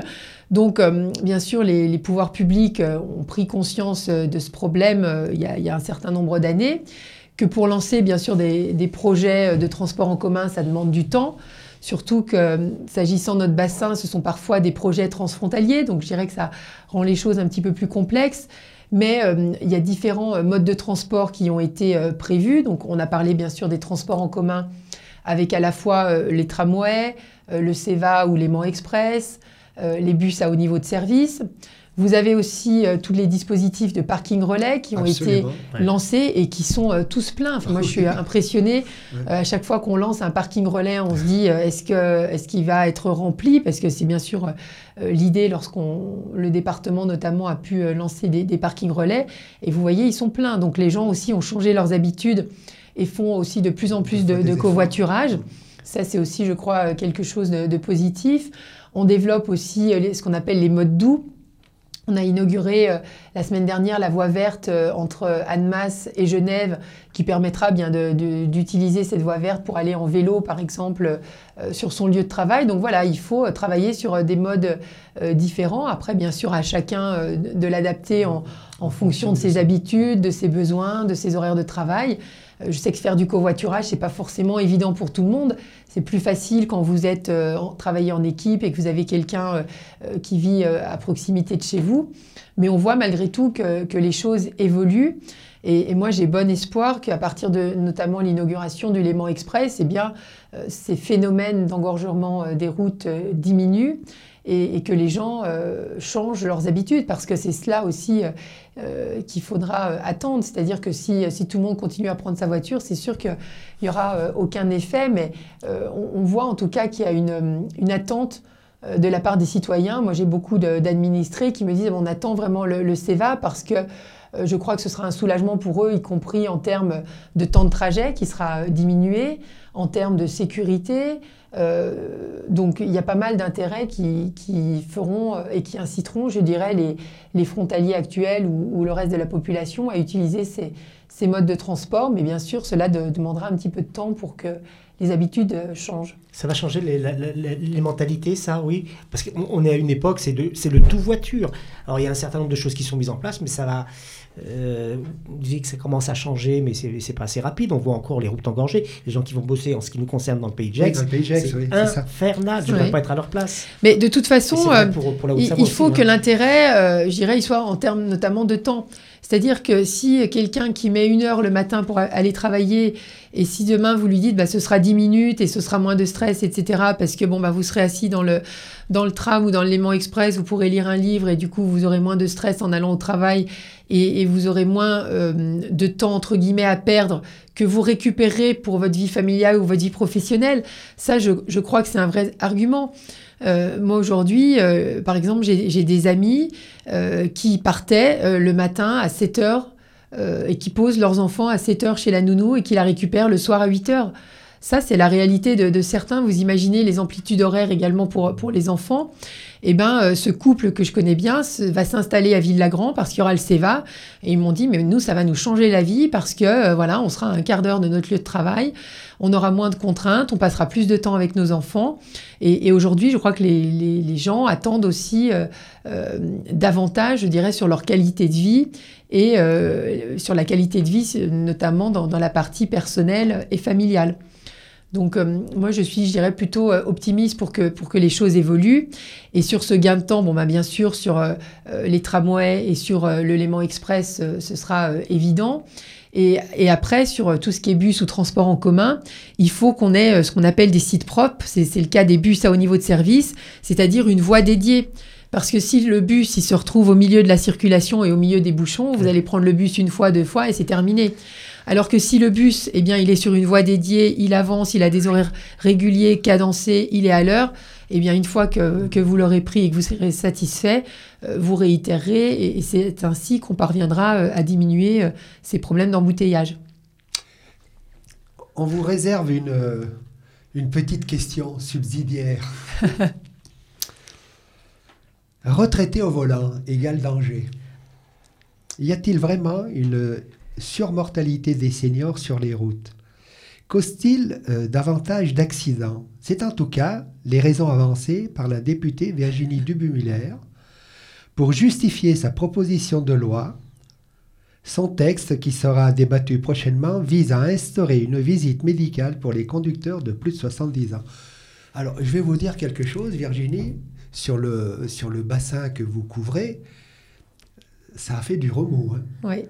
Donc, euh, bien sûr, les, pouvoirs publics euh, ont pris conscience euh, de ce problème il y, a, un certain nombre d'années, que pour lancer, bien sûr, des, projets de transport en commun, ça demande du temps. Surtout que, s'agissant de notre bassin, ce sont parfois des projets transfrontaliers, donc je dirais que ça rend les choses un petit peu plus complexes. Mais il y a différents modes de transport qui ont été prévus. Donc, on a parlé bien sûr des transports en commun avec à la fois les tramways, le CEVA ou l'aimant express, euh, les bus à haut niveau de service. Vous avez aussi euh, tous les dispositifs de parking relais qui ont été lancés et qui sont euh, tous pleins. moi, je suis impressionnée. à chaque fois qu'on lance un parking relais, on se dit est-ce que est-ce qu'il va être rempli? Parce que c'est bien sûr l'idée lorsqu'on le département notamment a pu lancer des, des parkings relais. Et vous voyez, ils sont pleins. Donc les gens aussi ont changé leurs habitudes et font aussi de plus en plus de, de covoiturage Ça, c'est aussi, je crois, quelque chose de, de positif. On développe aussi ce qu'on appelle les modes doux. On a inauguré euh, la semaine dernière la voie verte euh, entre Annemasse et Genève qui permettra bien d'utiliser cette voie verte pour aller en vélo, par exemple, euh, sur son lieu de travail. Donc voilà, il faut travailler sur des modes différents. Après, bien sûr, à chacun de l'adapter en, en, fonction de ses habitudes, de ses besoins, de ses horaires de travail. Je sais que faire du covoiturage, c'est pas forcément évident pour tout le monde. C'est plus facile quand vous êtes euh, travaillé en équipe et que vous avez quelqu'un euh, euh, qui vit à proximité de chez vous. Mais on voit malgré tout que, les choses évoluent. Et, moi, j'ai bon espoir qu'à partir de notamment l'inauguration du Léman Express, eh bien, ces phénomènes d'engorgement des routes diminuent et, que les gens changent leurs habitudes, parce que c'est cela aussi euh, qu'il faudra euh, attendre. C'est-à-dire que si, si, tout le monde continue à prendre sa voiture, c'est sûr qu'il n'y aura euh, aucun effet, mais on, voit en tout cas qu'il y a une, une, attente de la part des citoyens. Moi, j'ai beaucoup d'administrés qui me disent on attend vraiment le, le CEVA parce que je crois que ce sera un soulagement pour eux, y compris en termes de temps de trajet qui sera diminué, en termes de sécurité, euh, donc il y a pas mal d'intérêts qui, feront euh, et qui inciteront, je dirais, les, frontaliers actuels ou, le reste de la population à utiliser ces, modes de transport. Mais bien sûr, cela demandera un petit peu de temps pour que les habitudes euh, changent. Ça va changer les, mentalités, ça, oui? Parce qu'on est à une époque, c'est le tout voiture. Alors il y a un certain nombre de choses qui sont mises en place, mais ça va euh, on dit que ça commence à changer, mais c'est pas assez rapide. On voit encore les routes engorgées. Les gens qui vont bosser, en ce qui nous concerne dans le pays de Gex, c'est infernal. Je ne peux pas être à leur place. Mais de toute façon, euh, il, faut que hein. l'intérêt, euh, je dirais, il soit en termes notamment de temps. C'est-à-dire que si quelqu'un qui met une heure le matin pour aller travailler, et si demain vous lui dites bah, ce sera 10 minutes et ce sera moins de stress, etc., parce que bon, bah, vous serez assis dans le, dans le tram ou dans le Léman Express, vous pourrez lire un livre et du coup vous aurez moins de stress en allant au travail et, vous aurez moins euh, de temps, entre guillemets, à perdre que vous récupérez pour votre vie familiale ou votre vie professionnelle. Ça, je crois que c'est un vrai argument. Euh, moi aujourd'hui, euh, par exemple, j'ai des amis euh, qui partaient le matin à 7 heures et qui posent leurs enfants à 7 heures chez la nounou et qui la récupèrent le soir à 8 heures. Ça, c'est la réalité de, certains. Vous imaginez les amplitudes horaires également pour, pour les enfants. Eh bien, euh, ce couple que je connais bien va s'installer à Ville-Lagrand parce qu'il y aura le CEVA. Et ils m'ont dit, mais nous, ça va nous changer la vie parce que, euh, voilà, on sera à un quart d'heure de notre lieu de travail. On aura moins de contraintes, on passera plus de temps avec nos enfants. Et, aujourd'hui, je crois que les, les, gens attendent aussi euh, davantage, je dirais, sur leur qualité de vie et sur la qualité de vie, notamment dans, dans la partie personnelle et familiale. Donc euh, moi je suis, je dirais, plutôt euh, optimiste pour que, pour que les choses évoluent. Et sur ce gain de temps, bon bah bien sûr sur euh, les tramways et sur le Léman Express, ce sera évident. Et, et, après, sur tout ce qui est bus ou transport en commun, il faut qu'on ait ce qu'on appelle des sites propres. C'est le cas des bus à haut niveau de service, c'est-à-dire une voie dédiée. Parce que si le bus il se retrouve au milieu de la circulation et au milieu des bouchons, vous allez prendre le bus une fois, deux fois et c'est terminé. Alors que si le bus, eh bien, il est sur une voie dédiée, il avance, il a des horaires réguliers, cadencés, il est à l'heure, eh bien, une fois que, vous l'aurez pris et que vous serez satisfait, euh, vous réitérerez et, c'est ainsi qu'on parviendra euh, à diminuer euh, ces problèmes d'embouteillage. On vous réserve une, une petite question subsidiaire. Retraité au volant égale danger. Y a-t-il vraiment une surmortalité des seniors sur les routes. Cause-t-il euh, davantage d'accidents? C'est en tout cas les raisons avancées par la députée Virginie Dubumuller pour justifier sa proposition de loi. Son texte, qui sera débattu prochainement, vise à instaurer une visite médicale pour les conducteurs de plus de 70 ans. Alors, je vais vous dire quelque chose, Virginie, sur le, sur le bassin que vous couvrez ça a fait du remous. Hein. Oui.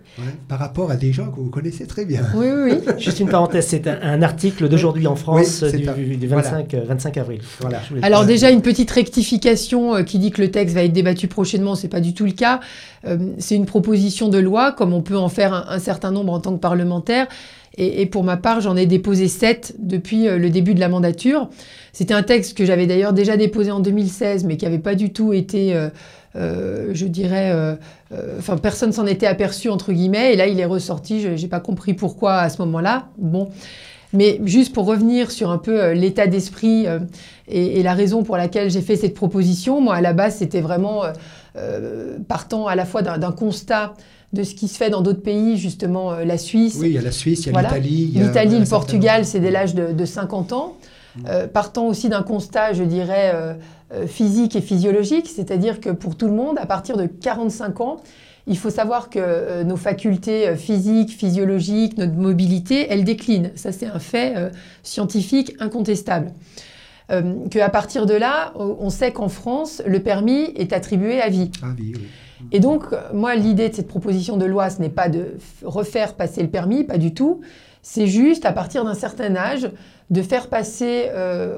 par rapport à des gens que vous connaissez très bien. Oui, oui. Juste une parenthèse, c'est un, article d'aujourd'hui en France du, 25, 25, avril. Voilà. Alors déjà, une petite rectification euh, qui dit que le texte va être débattu prochainement, ce n'est pas du tout le cas. Euh, c'est une proposition de loi, comme on peut en faire un, certain nombre en tant que parlementaire. Et, et pour ma part, j'en ai déposé sept depuis euh, le début de la mandature. C'était un texte que j'avais d'ailleurs déjà déposé en 2016, mais qui n'avait pas du tout été... Euh, je dirais, euh, euh, enfin, personne s'en était aperçu, entre guillemets, et là, il est ressorti, je n'ai pas compris pourquoi à ce moment-là. Bon. Mais juste pour revenir sur un peu l'état d'esprit et, la raison pour laquelle j'ai fait cette proposition, moi à la base c'était vraiment partant à la fois d'un constat de ce qui se fait dans d'autres pays, justement la Suisse. Oui, il y a la Suisse, il y a l'Italie. L'Italie, le Portugal, c'est dès l'âge de, 50 ans. Mm. partant aussi d'un constat, je dirais, physique et physiologique, c'est-à-dire que pour tout le monde, à partir de 45 ans, il faut savoir que euh, nos facultés euh, physiques, physiologiques, notre mobilité, elles déclinent. Ça, c'est un fait euh, scientifique incontestable. Qu'à partir de là, on sait qu'en France, le permis est attribué à vie. À vie, oui. Et donc, moi, l'idée de cette proposition de loi, ce n'est pas de refaire passer le permis, pas du tout. C'est juste, à partir d'un certain âge, de faire passer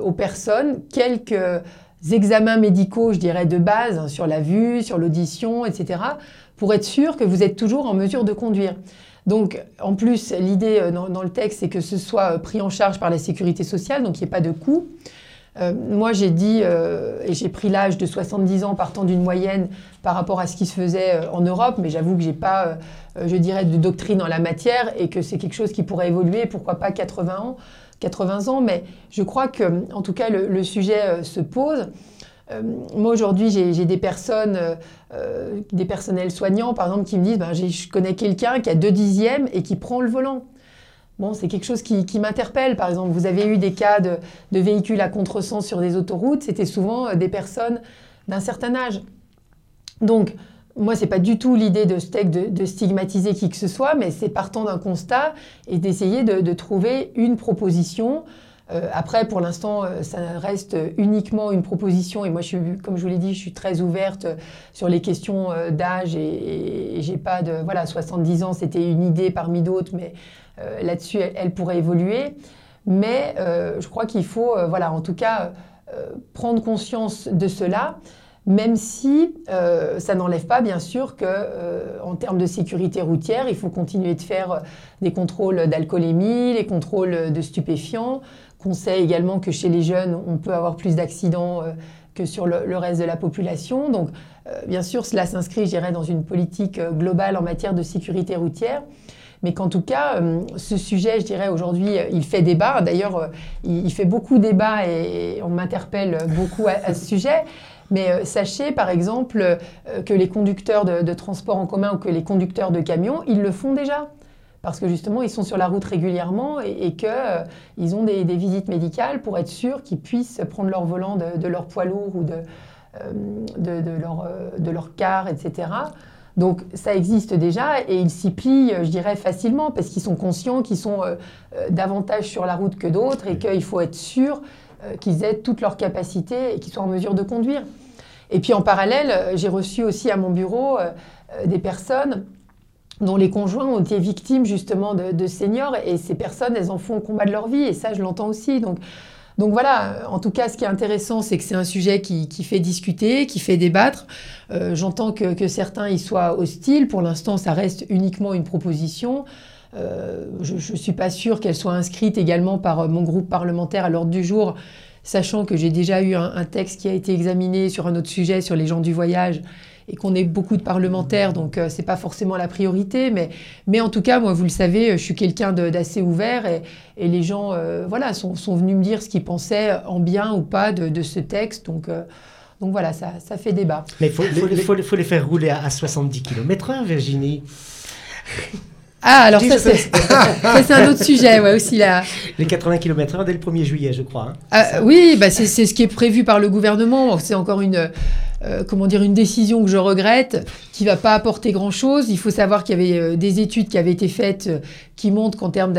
aux personnes quelques examens médicaux, je dirais, de base, hein, sur la vue, sur l'audition, etc., pour être sûr que vous êtes toujours en mesure de conduire. Donc, en plus, l'idée euh, dans, le texte, c'est que ce soit euh, pris en charge par la sécurité sociale, donc il n'y ait pas de coût. Euh, moi, j'ai dit, et j'ai pris l'âge de 70 ans partant d'une moyenne par rapport à ce qui se faisait en Europe, mais j'avoue que je n'ai pas, je dirais, de doctrine en la matière et que c'est quelque chose qui pourrait évoluer, pourquoi pas 80 ans, 80 ans, mais je crois que, en tout cas, le sujet se pose. Euh, moi, aujourd'hui, j'ai des personnes, euh, euh, des personnels soignants, par exemple, qui me disent ben, Je connais quelqu'un qui a deux dixièmes et qui prend le volant. Bon, c'est quelque chose qui, m'interpelle. Par exemple, vous avez eu des cas de, véhicules à contresens sur des autoroutes. C'était souvent des personnes d'un certain âge. Donc, moi, ce n'est pas du tout l'idée de ce texte de, stigmatiser qui que ce soit, mais c'est partant d'un constat et d'essayer de, de, trouver une proposition euh, après, pour l'instant, euh, ça reste uniquement une proposition. Et moi, je suis, comme je vous l'ai dit, je suis très ouverte sur les questions euh, d'âge. Et, j'ai pas de. Voilà, 70 ans, c'était une idée parmi d'autres, mais là-dessus, elle, pourrait évoluer. Mais je crois qu'il faut, voilà, en tout cas, prendre conscience de cela même si ça n'enlève pas bien sûr que en termes de sécurité routière, il faut continuer de faire des contrôles d'alcoolémie, les contrôles de stupéfiants, qu'on sait également que chez les jeunes, on peut avoir plus d'accidents euh, que sur le, reste de la population. Donc, euh, bien sûr, cela s'inscrit, je dirais, dans une politique euh, globale en matière de sécurité routière. Mais qu'en tout cas, ce sujet, je dirais, aujourd'hui, il fait débat. D'ailleurs, il, fait beaucoup débat et, on m'interpelle beaucoup à, ce sujet. Mais sachez, par exemple, que les conducteurs de, de transport en commun ou que les conducteurs de camions, ils le font déjà parce que justement, ils sont sur la route régulièrement et, qu'ils euh, ont des, visites médicales pour être sûrs qu'ils puissent prendre leur volant de, leur poids lourd ou de, euh, de, leur, euh, de leur car, etc. Donc ça existe déjà et ils s'y plient, je dirais, facilement parce qu'ils sont conscients qu'ils sont davantage sur la route que d'autres et qu'il faut être sûr qu'ils aient toutes leurs capacités et qu'ils soient en mesure de conduire. Et puis en parallèle, j'ai reçu aussi à mon bureau des personnes dont les conjoints ont été victimes justement de, seniors et ces personnes, elles en font le combat de leur vie et ça, je l'entends aussi. Donc, voilà, en tout cas, ce qui est intéressant, c'est que c'est un sujet qui, fait discuter, qui fait débattre. Euh, j'entends que, certains y soient hostiles. Pour l'instant, ça reste uniquement une proposition. Euh, je ne suis pas sûre qu'elle soit inscrite également par mon groupe parlementaire à l'ordre du jour, sachant que j'ai déjà eu un, texte qui a été examiné sur un autre sujet, sur les gens du voyage, et qu'on ait beaucoup de parlementaires, donc ce euh, c'est pas forcément la priorité, mais, mais en tout cas, moi, vous le savez, je suis quelqu'un d'assez ouvert et, et, les gens euh, voilà, sont, sont, venus me dire ce qu'ils pensaient en bien ou pas de, de ce texte. Donc, euh, donc voilà, ça, ça, fait débat. Mais il faut, faut, faut, les faire rouler à, 70 km/h, Virginie. Ah, alors ça, c'est un autre sujet, ouais, aussi là. Les 80 km/h dès le 1er juillet, je crois. Hein. Ah, oui, bah, c'est ce qui est prévu par le gouvernement. C'est encore une, euh, comment dire, une décision que je regrette, qui va pas apporter grand-chose. Il faut savoir qu'il y avait euh, des études qui avaient été faites euh, qui montrent qu'en termes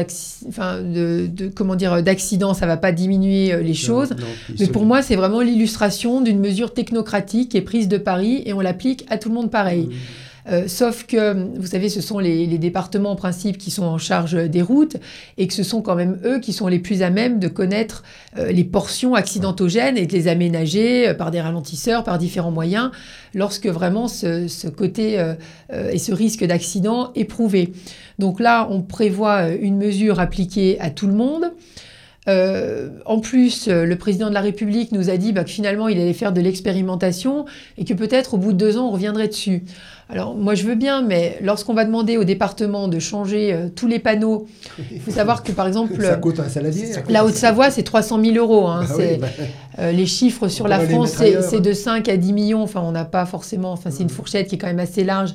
enfin, de, de, comment dire, d'accidents, ça va pas diminuer les choses. Mais pour moi, c'est vraiment l'illustration d'une mesure technocratique qui est prise de Paris et on l'applique à tout le monde pareil. Mmh. Euh, sauf que, vous savez, ce sont les, départements en principe qui sont en charge des routes et que ce sont quand même eux qui sont les plus à même de connaître euh, les portions accidentogènes et de les aménager euh, par des ralentisseurs, par différents moyens, lorsque vraiment ce, côté et ce risque d'accident est prouvé. Donc là, on prévoit une mesure appliquée à tout le monde. Euh, en plus, euh, le président de la République nous a dit bah, que finalement, il allait faire de l'expérimentation et que peut-être au bout de deux ans, on reviendrait dessus. Alors, moi, je veux bien, mais lorsqu'on va demander au département de changer euh, tous les panneaux, il faut savoir que, par exemple, Ça coûte un saladier. la Haute-Savoie, c'est 300 000 euros. hein. Bah oui, bah, euh, les chiffres sur On la France, c'est de 5 à 10 millions. Enfin, on n'a pas forcément. Enfin, c'est une Mhm. fourchette qui est quand même assez large.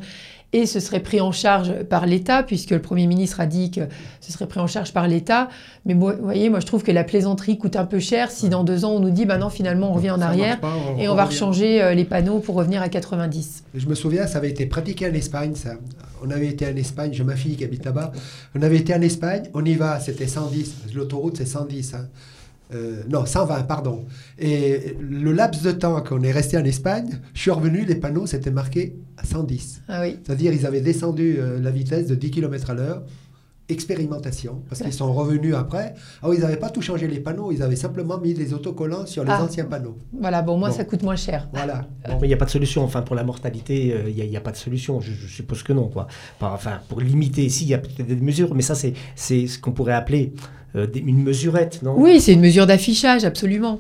Et ce serait pris en charge par l'État, puisque le Premier ministre a dit que ce serait pris en charge par l'État. Mais vous voyez, moi, je trouve que la plaisanterie coûte un peu cher si dans deux ans, on nous dit, bah non, finalement, on revient en ça arrière pas, et on va revient. rechanger euh, les panneaux pour revenir à 90. Je me souviens, ça avait été pratiqué en Espagne, ça. On avait été en Espagne, j'ai ma fille qui habite là-bas. On avait été en Espagne, on y va, c'était 110. L'autoroute, c'est 110. hein. Euh, non, 120, pardon. Et le laps de temps qu'on est resté en Espagne, je suis revenu, les panneaux, c'était marqué à 110. Ah oui. C'est-à-dire, ils avaient descendu euh, la vitesse de 10 km à l'heure. Expérimentation, parce qu'ils sont revenus après. Ah oui, ils n'avaient pas tout changé les panneaux, ils avaient simplement mis des autocollants sur les Ah. anciens panneaux. Voilà, bon, moi, Bon. ça coûte moins cher. Voilà. Bon, mais il n'y a pas de solution. Enfin, pour la mortalité, euh, il n'y a, pas de solution. Je, je suppose que non. Quoi. Enfin, pour limiter, si, il y a peut-être des mesures, mais ça, c'est c'est ce qu'on pourrait appeler euh, une mesurette, non? Oui, c'est une mesure d'affichage, absolument.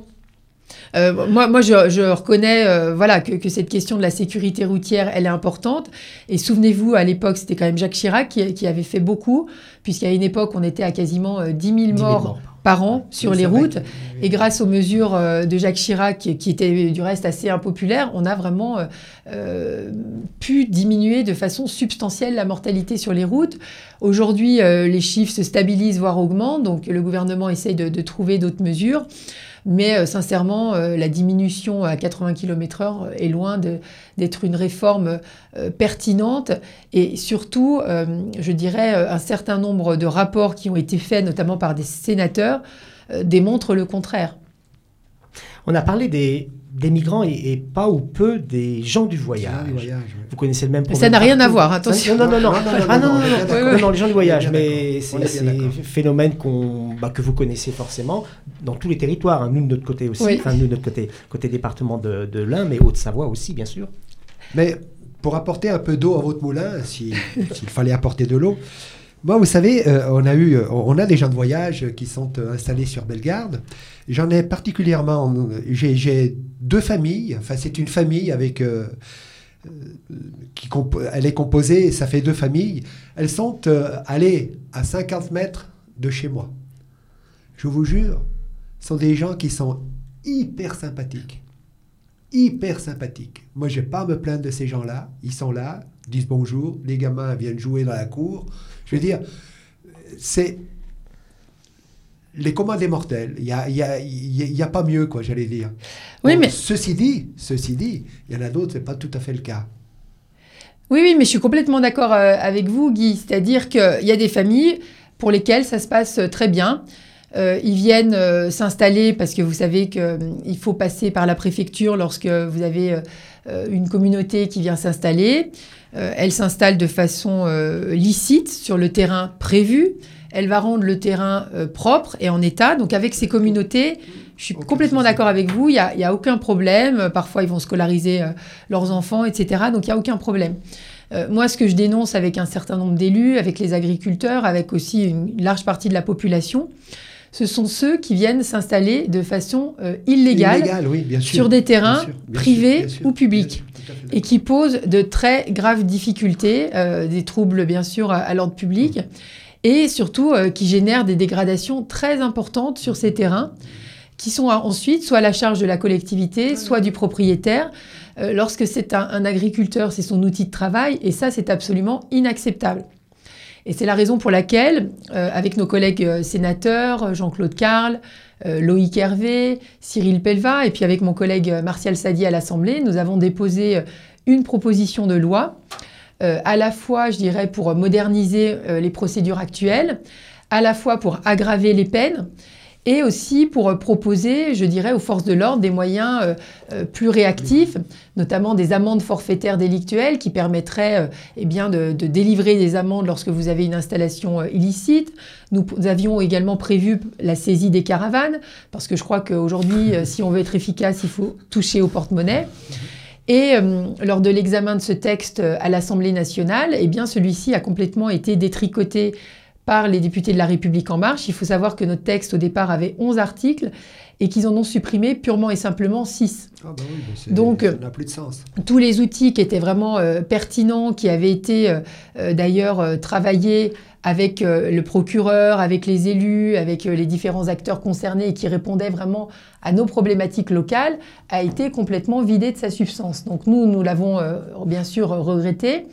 Euh, moi, moi, je, je reconnais euh, voilà, que, que cette question de la sécurité routière, elle est importante. Et souvenez-vous, à l'époque, c'était quand même Jacques Chirac qui, qui avait fait beaucoup, puisqu'à une époque, on était à quasiment euh, 10 000 10 000 morts par an sur Oui, les routes. que- Et grâce aux mesures euh, de Jacques Chirac, qui, étaient du reste assez impopulaires, on a vraiment euh, euh, pu diminuer de façon substantielle la mortalité sur les routes. Aujourd'hui, euh, les chiffres se stabilisent, voire augmentent, donc le gouvernement essaye de, de trouver d'autres mesures. Mais euh, sincèrement, euh, la diminution à 80 km/h est loin d'être une réforme euh, pertinente. Et surtout, euh, je dirais, euh, un certain nombre de rapports qui ont été faits, notamment par des sénateurs, euh, démontrent le contraire. On a parlé des, des migrants et, et pas ou peu des gens du voyage. Du voyage, ouais. Vous connaissez le même problème. ça n'a rien à voir, attention. Non, non, non, non. Non, non, non, Ah non, non, non, non, non, les gens du voyage, mais c'est d'accord. phénomène qu'on, bah, que vous connaissez forcément dans tous les territoires. hein. Nous, de notre côté aussi, Oui. enfin, nous, de notre côté, côté département de, de l'Ain, mais Haute-Savoie aussi, bien sûr. Mais pour apporter un peu d'eau à votre moulin, si- s'il fallait apporter de l'eau, moi, vous savez, euh, on a eu, on a des gens de voyage qui sont euh, installés sur Bellegarde. J'en ai particulièrement, j'ai deux familles. Enfin, c'est une famille avec, euh, euh, qui elle est composée, ça fait deux familles. Elles sont euh, allées à 50 mètres de chez moi. Je vous jure, ce sont des gens qui sont hyper sympathiques hyper sympathiques. Moi, j'ai pas à me plaindre de ces gens-là. Ils sont là, disent bonjour. Les gamins viennent jouer dans la cour. Je veux dire, c'est les commandes des mortels. Il n'y a, y a- y a- il y a pas mieux, quoi, j'allais dire. Oui, mais- Ceci dit, ceci dit, il y en a d'autres, c'est pas tout à fait le cas. Oui, oui, mais je suis complètement d'accord euh, avec vous, Guy. C'est-à-dire qu'il y a des familles pour lesquelles ça se passe euh, très bien. Euh, ils viennent euh, s'installer parce que vous savez qu'il faut passer par la préfecture lorsque vous avez une communauté qui vient s'installer. Euh, elle s'installe de façon euh, licite sur le terrain prévu. Elle va rendre le terrain euh, propre et en état. Donc avec ces communautés, je suis Aucun complètement d'accord avec vous. Il n'y a, il y a aucun problème. Parfois, ils vont scolariser euh, leurs enfants, etc. Donc il n'y a aucun problème. Euh, moi, ce que je dénonce avec un certain nombre d'élus, avec les agriculteurs, avec aussi une large partie de la population, ce sont ceux qui viennent s'installer de façon euh, illégale Illégal, oui, bien sûr. sur des terrains Bien sûr, bien privés sûr, bien sûr, ou publics et qui posent de très graves difficultés, euh, des troubles bien sûr à, à l'ordre public, et surtout euh, qui génèrent des dégradations très importantes sur ces terrains, qui sont ensuite soit à la charge de la collectivité, soit du propriétaire. Lorsque c'est un, un agriculteur, c'est son outil de travail, et ça c'est absolument inacceptable. Et c'est la raison pour laquelle, euh, avec nos collègues euh, sénateurs, Jean-Claude Carl, euh, Loïc Hervé, Cyril Pelva, et puis avec mon collègue euh, Martial Sadi à l'Assemblée, nous avons déposé euh, une proposition de loi, euh, à la fois, je dirais, pour moderniser euh, les procédures actuelles, à la fois pour aggraver les peines, et aussi pour euh, proposer, je dirais, aux forces de l'ordre des moyens euh, euh, plus réactifs, notamment des amendes forfaitaires délictuelles qui permettraient eh bien, de, délivrer des amendes lorsque vous avez une installation illicite. Nous, avions également prévu la saisie des caravanes, parce que je crois qu'aujourd'hui, si on veut être efficace, il faut toucher au porte-monnaie. Et lors de l'examen de ce texte à l'Assemblée nationale, eh bien, celui-ci a complètement été détricoté par les députés de la République en marche. Il faut savoir que notre texte au départ avait 11 articles et qu'ils en ont supprimé purement et simplement 6. Ah bah oui, Donc, ça n'a plus de sens. Tous les outils qui étaient vraiment euh, pertinents, qui avaient été euh, euh, d'ailleurs travaillés avec le procureur, avec les élus, avec les différents acteurs concernés et qui répondaient vraiment à nos problématiques locales, a été complètement vidé de sa substance. Donc nous, nous l'avons bien sûr regretté.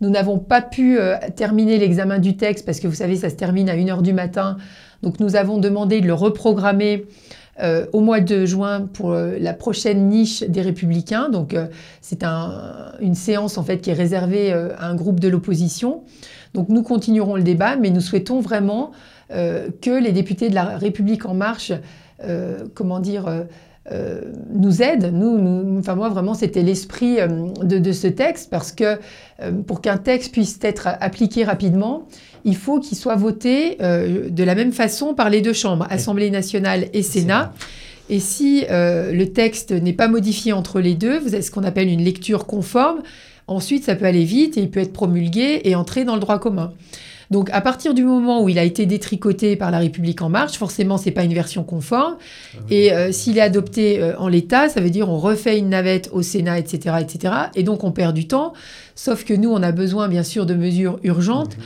Nous n'avons pas pu terminer l'examen du texte parce que vous savez, ça se termine à 1h du matin. Donc nous avons demandé de le reprogrammer euh, au mois de juin pour euh, la prochaine niche des Républicains. Donc, euh, c'est une séance en fait qui est réservée à un groupe de l'opposition. Donc, nous continuerons le débat, mais nous souhaitons vraiment que les députés de la République en marche, comment dire, nous aident. Nous, enfin moi vraiment c'était l'esprit de, de, ce texte parce que pour qu'un texte puisse être appliqué rapidement, il faut qu'il soit voté euh, de la même façon par les deux chambres, Assemblée nationale et Sénat. Et si euh, le texte n'est pas modifié entre les deux, vous avez ce qu'on appelle une lecture conforme. Ensuite, ça peut aller vite et il peut être promulgué et entrer dans le droit commun. Donc, à partir du moment où il a été détricoté par la République en marche, forcément, c'est pas une version conforme. Ah et euh, s'il est adopté en l'état, ça veut dire on refait une navette au Sénat, etc., etc. Et donc, on perd du temps. Sauf que nous, on a besoin, bien sûr, de mesures urgentes.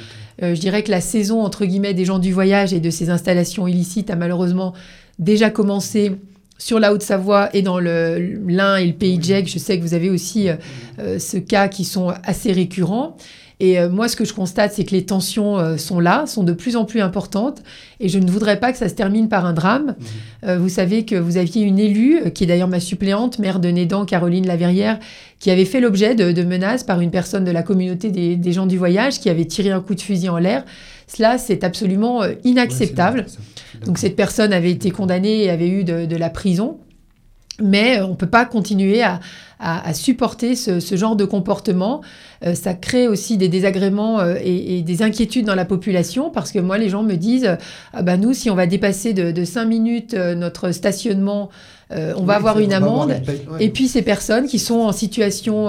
Euh, je dirais que la saison, entre guillemets, des gens du voyage et de ces installations illicites a malheureusement déjà commencé sur la Haute-Savoie et dans le l'Ain et le Pays de Je sais que vous avez aussi euh, euh, ce cas qui sont assez récurrents. Et euh, moi, ce que je constate, c'est que les tensions euh, sont là, sont de plus en plus importantes. Et je ne voudrais pas que ça se termine par un drame. Mhm. Euh, vous savez que vous aviez une élue, qui est d'ailleurs ma suppléante, maire de Nédan, Caroline Laverrière, qui avait fait l'objet de, menaces par une personne de la communauté des, gens du voyage, qui avait tiré un coup de fusil en l'air. Cela, c'est absolument inacceptable. Donc cette personne avait été condamnée et avait eu de la prison. Mais on ne peut pas continuer à, à, supporter ce, ce, genre de comportement. Euh, ça crée aussi des désagréments euh, et, et, des inquiétudes dans la population parce que moi, les gens me disent ah bah nous, si on va dépasser de, de 5 minutes euh, notre stationnement, on va avoir une amende. Et puis ces personnes qui sont en situation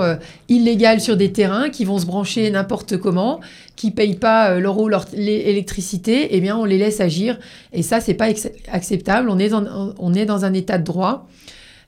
illégale sur des terrains, qui vont se brancher n'importe comment, qui payent pas leur eau, leur électricité, eh bien on les laisse agir. Et ça, c'est pas acceptable. On est, dans, on est dans un état de droit.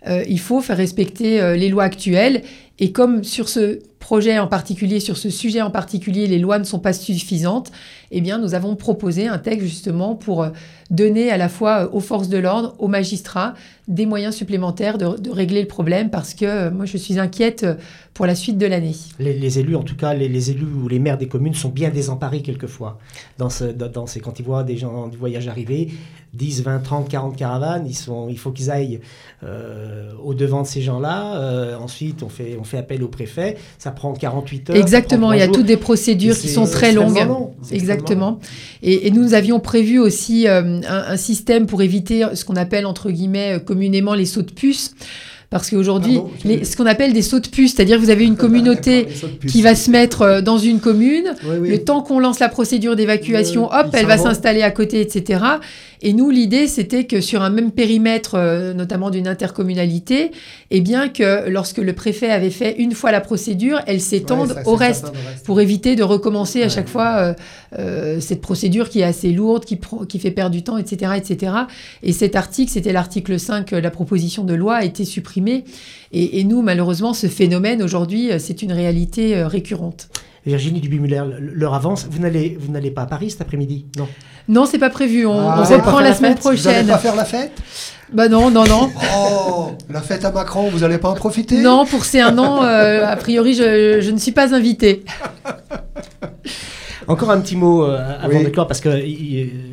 Euh, il faut faire respecter euh, les lois actuelles. Et comme sur ce projet en particulier, sur ce sujet en particulier, les lois ne sont pas suffisantes, eh bien, nous avons proposé un texte justement pour euh, donner à la fois aux forces de l'ordre, aux magistrats, des moyens supplémentaires de, régler le problème parce que moi, je suis inquiète pour la suite de l'année. Les, élus, en tout cas, les, élus ou les maires des communes sont bien désemparés quelquefois. Dans, ce, dans ces, quand ils voient des gens du voyage arriver, 10, 20, 30, 40 caravanes, ils sont, il faut qu'ils aillent euh, au devant de ces gens-là. Euh, ensuite, on fait, on fait appel au préfet. Prend 48 heures. Exactement, il y a toutes des procédures qui sont très longues. Exactement. Et, nous avions prévu aussi euh, un, un, système pour éviter ce qu'on appelle, entre guillemets, communément les sauts de puce. Parce qu'aujourd'hui, ce qu'on appelle des sauts de puce, c'est-à-dire que vous avez une communauté qui va se mettre euh, dans une commune, le temps qu'on lance la procédure d'évacuation, hop, elle va s'installer à côté, etc. Et nous, l'idée, c'était que sur un même périmètre, euh, notamment d'une intercommunalité, eh bien que lorsque le préfet avait fait une fois la procédure, elle s'étende au reste, pour éviter de recommencer à chaque fois euh, euh, cette procédure qui est assez lourde, qui, qui fait perdre du temps, etc., etc. Et cet article, c'était l'article 5, la proposition de loi a été supprimée. Et, et nous, malheureusement, ce phénomène aujourd'hui, c'est une réalité récurrente. Virginie Dubimuller, l'heure avance. Vous n'allez, vous n'allez pas à Paris cet après-midi Non? Non, c'est pas prévu. On, ah, reprend la, semaine prochaine. Vous n'allez pas faire la fête? Bah non, non, non. Oh, la fête à Macron, vous n'allez pas en profiter? Non, pour ces un an, euh, a priori, je, je, ne suis pas invitée. Encore un petit mot euh, avant de clore, parce que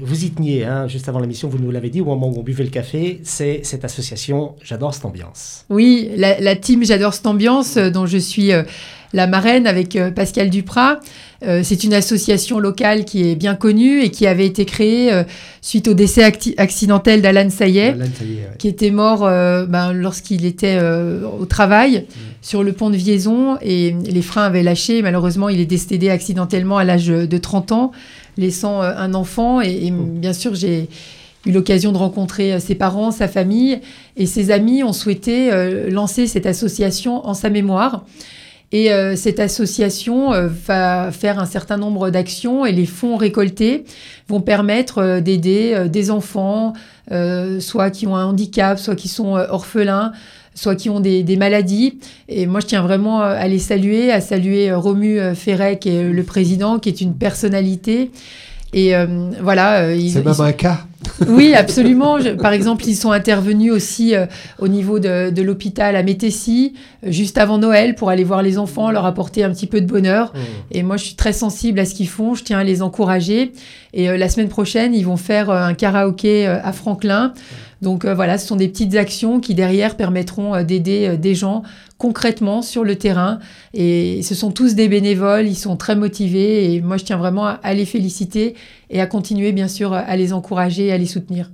vous y teniez, hein, juste avant l'émission, vous nous l'avez dit, au moment où on buvait le café, c'est cette association J'adore cette ambiance. Oui, la, la team J'adore cette ambiance, euh, dont je suis la marraine avec euh, Pascal Duprat. Euh, c'est une association locale qui est bien connue et qui avait été créée euh, suite au décès accidentel d'Alan Sayet, qui était mort ben, lorsqu'il était au travail sur le pont de Viaison et les freins avaient lâché. Malheureusement, il est décédé accidentellement à l'âge de 30 ans, laissant un enfant. Et, oh. bien sûr, j'ai eu l'occasion de rencontrer ses parents, sa famille et ses amis ont souhaité lancer cette association en sa mémoire. Et euh, cette association euh, va faire un certain nombre d'actions et les fonds récoltés vont permettre euh, d'aider euh, des enfants, euh, soit qui ont un handicap, soit qui sont euh, orphelins, soit qui ont des, des maladies. Et moi, je tiens vraiment à les saluer, à saluer Romu Ferret, qui est le président, qui est une personnalité. Et euh, voilà, C'est même un cas. Oui, absolument. Je- par exemple, ils sont intervenus aussi euh, au niveau de, de l'hôpital à Métessy, euh, juste avant Noël, pour aller voir les enfants, leur apporter un petit peu de bonheur. Et moi, je suis très sensible à ce qu'ils font. Je tiens à les encourager. Et euh, la semaine prochaine, ils vont faire euh, un karaoké à Franklin. Donc euh, voilà, ce sont des petites actions qui derrière permettront euh, d'aider euh, des gens concrètement sur le terrain. Et ce sont tous des bénévoles, ils sont très motivés. Et moi, je tiens vraiment à, les féliciter et à continuer, bien sûr, à les encourager et à les soutenir.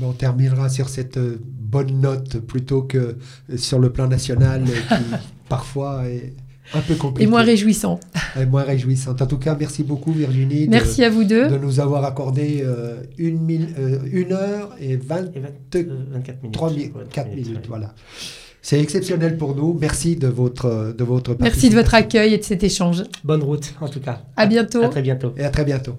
On terminera sur cette bonne note plutôt que sur le plan national qui parfois est un peu compliqué. Et moins réjouissant. Et moins réjouissante. En tout cas, merci beaucoup Virginie de, Merci à vous deux. de nous avoir accordé euh, une, mille- euh, une heure et 23 Et 20, euh, 24 minutes. mi- Ouais, 4 minutes. ouais. Voilà. C'est exceptionnel pour nous. Merci de votre, de votre Merci de votre accueil et de cet échange. Bonne route, en tout cas. À bientôt. À très bientôt. Et à très bientôt.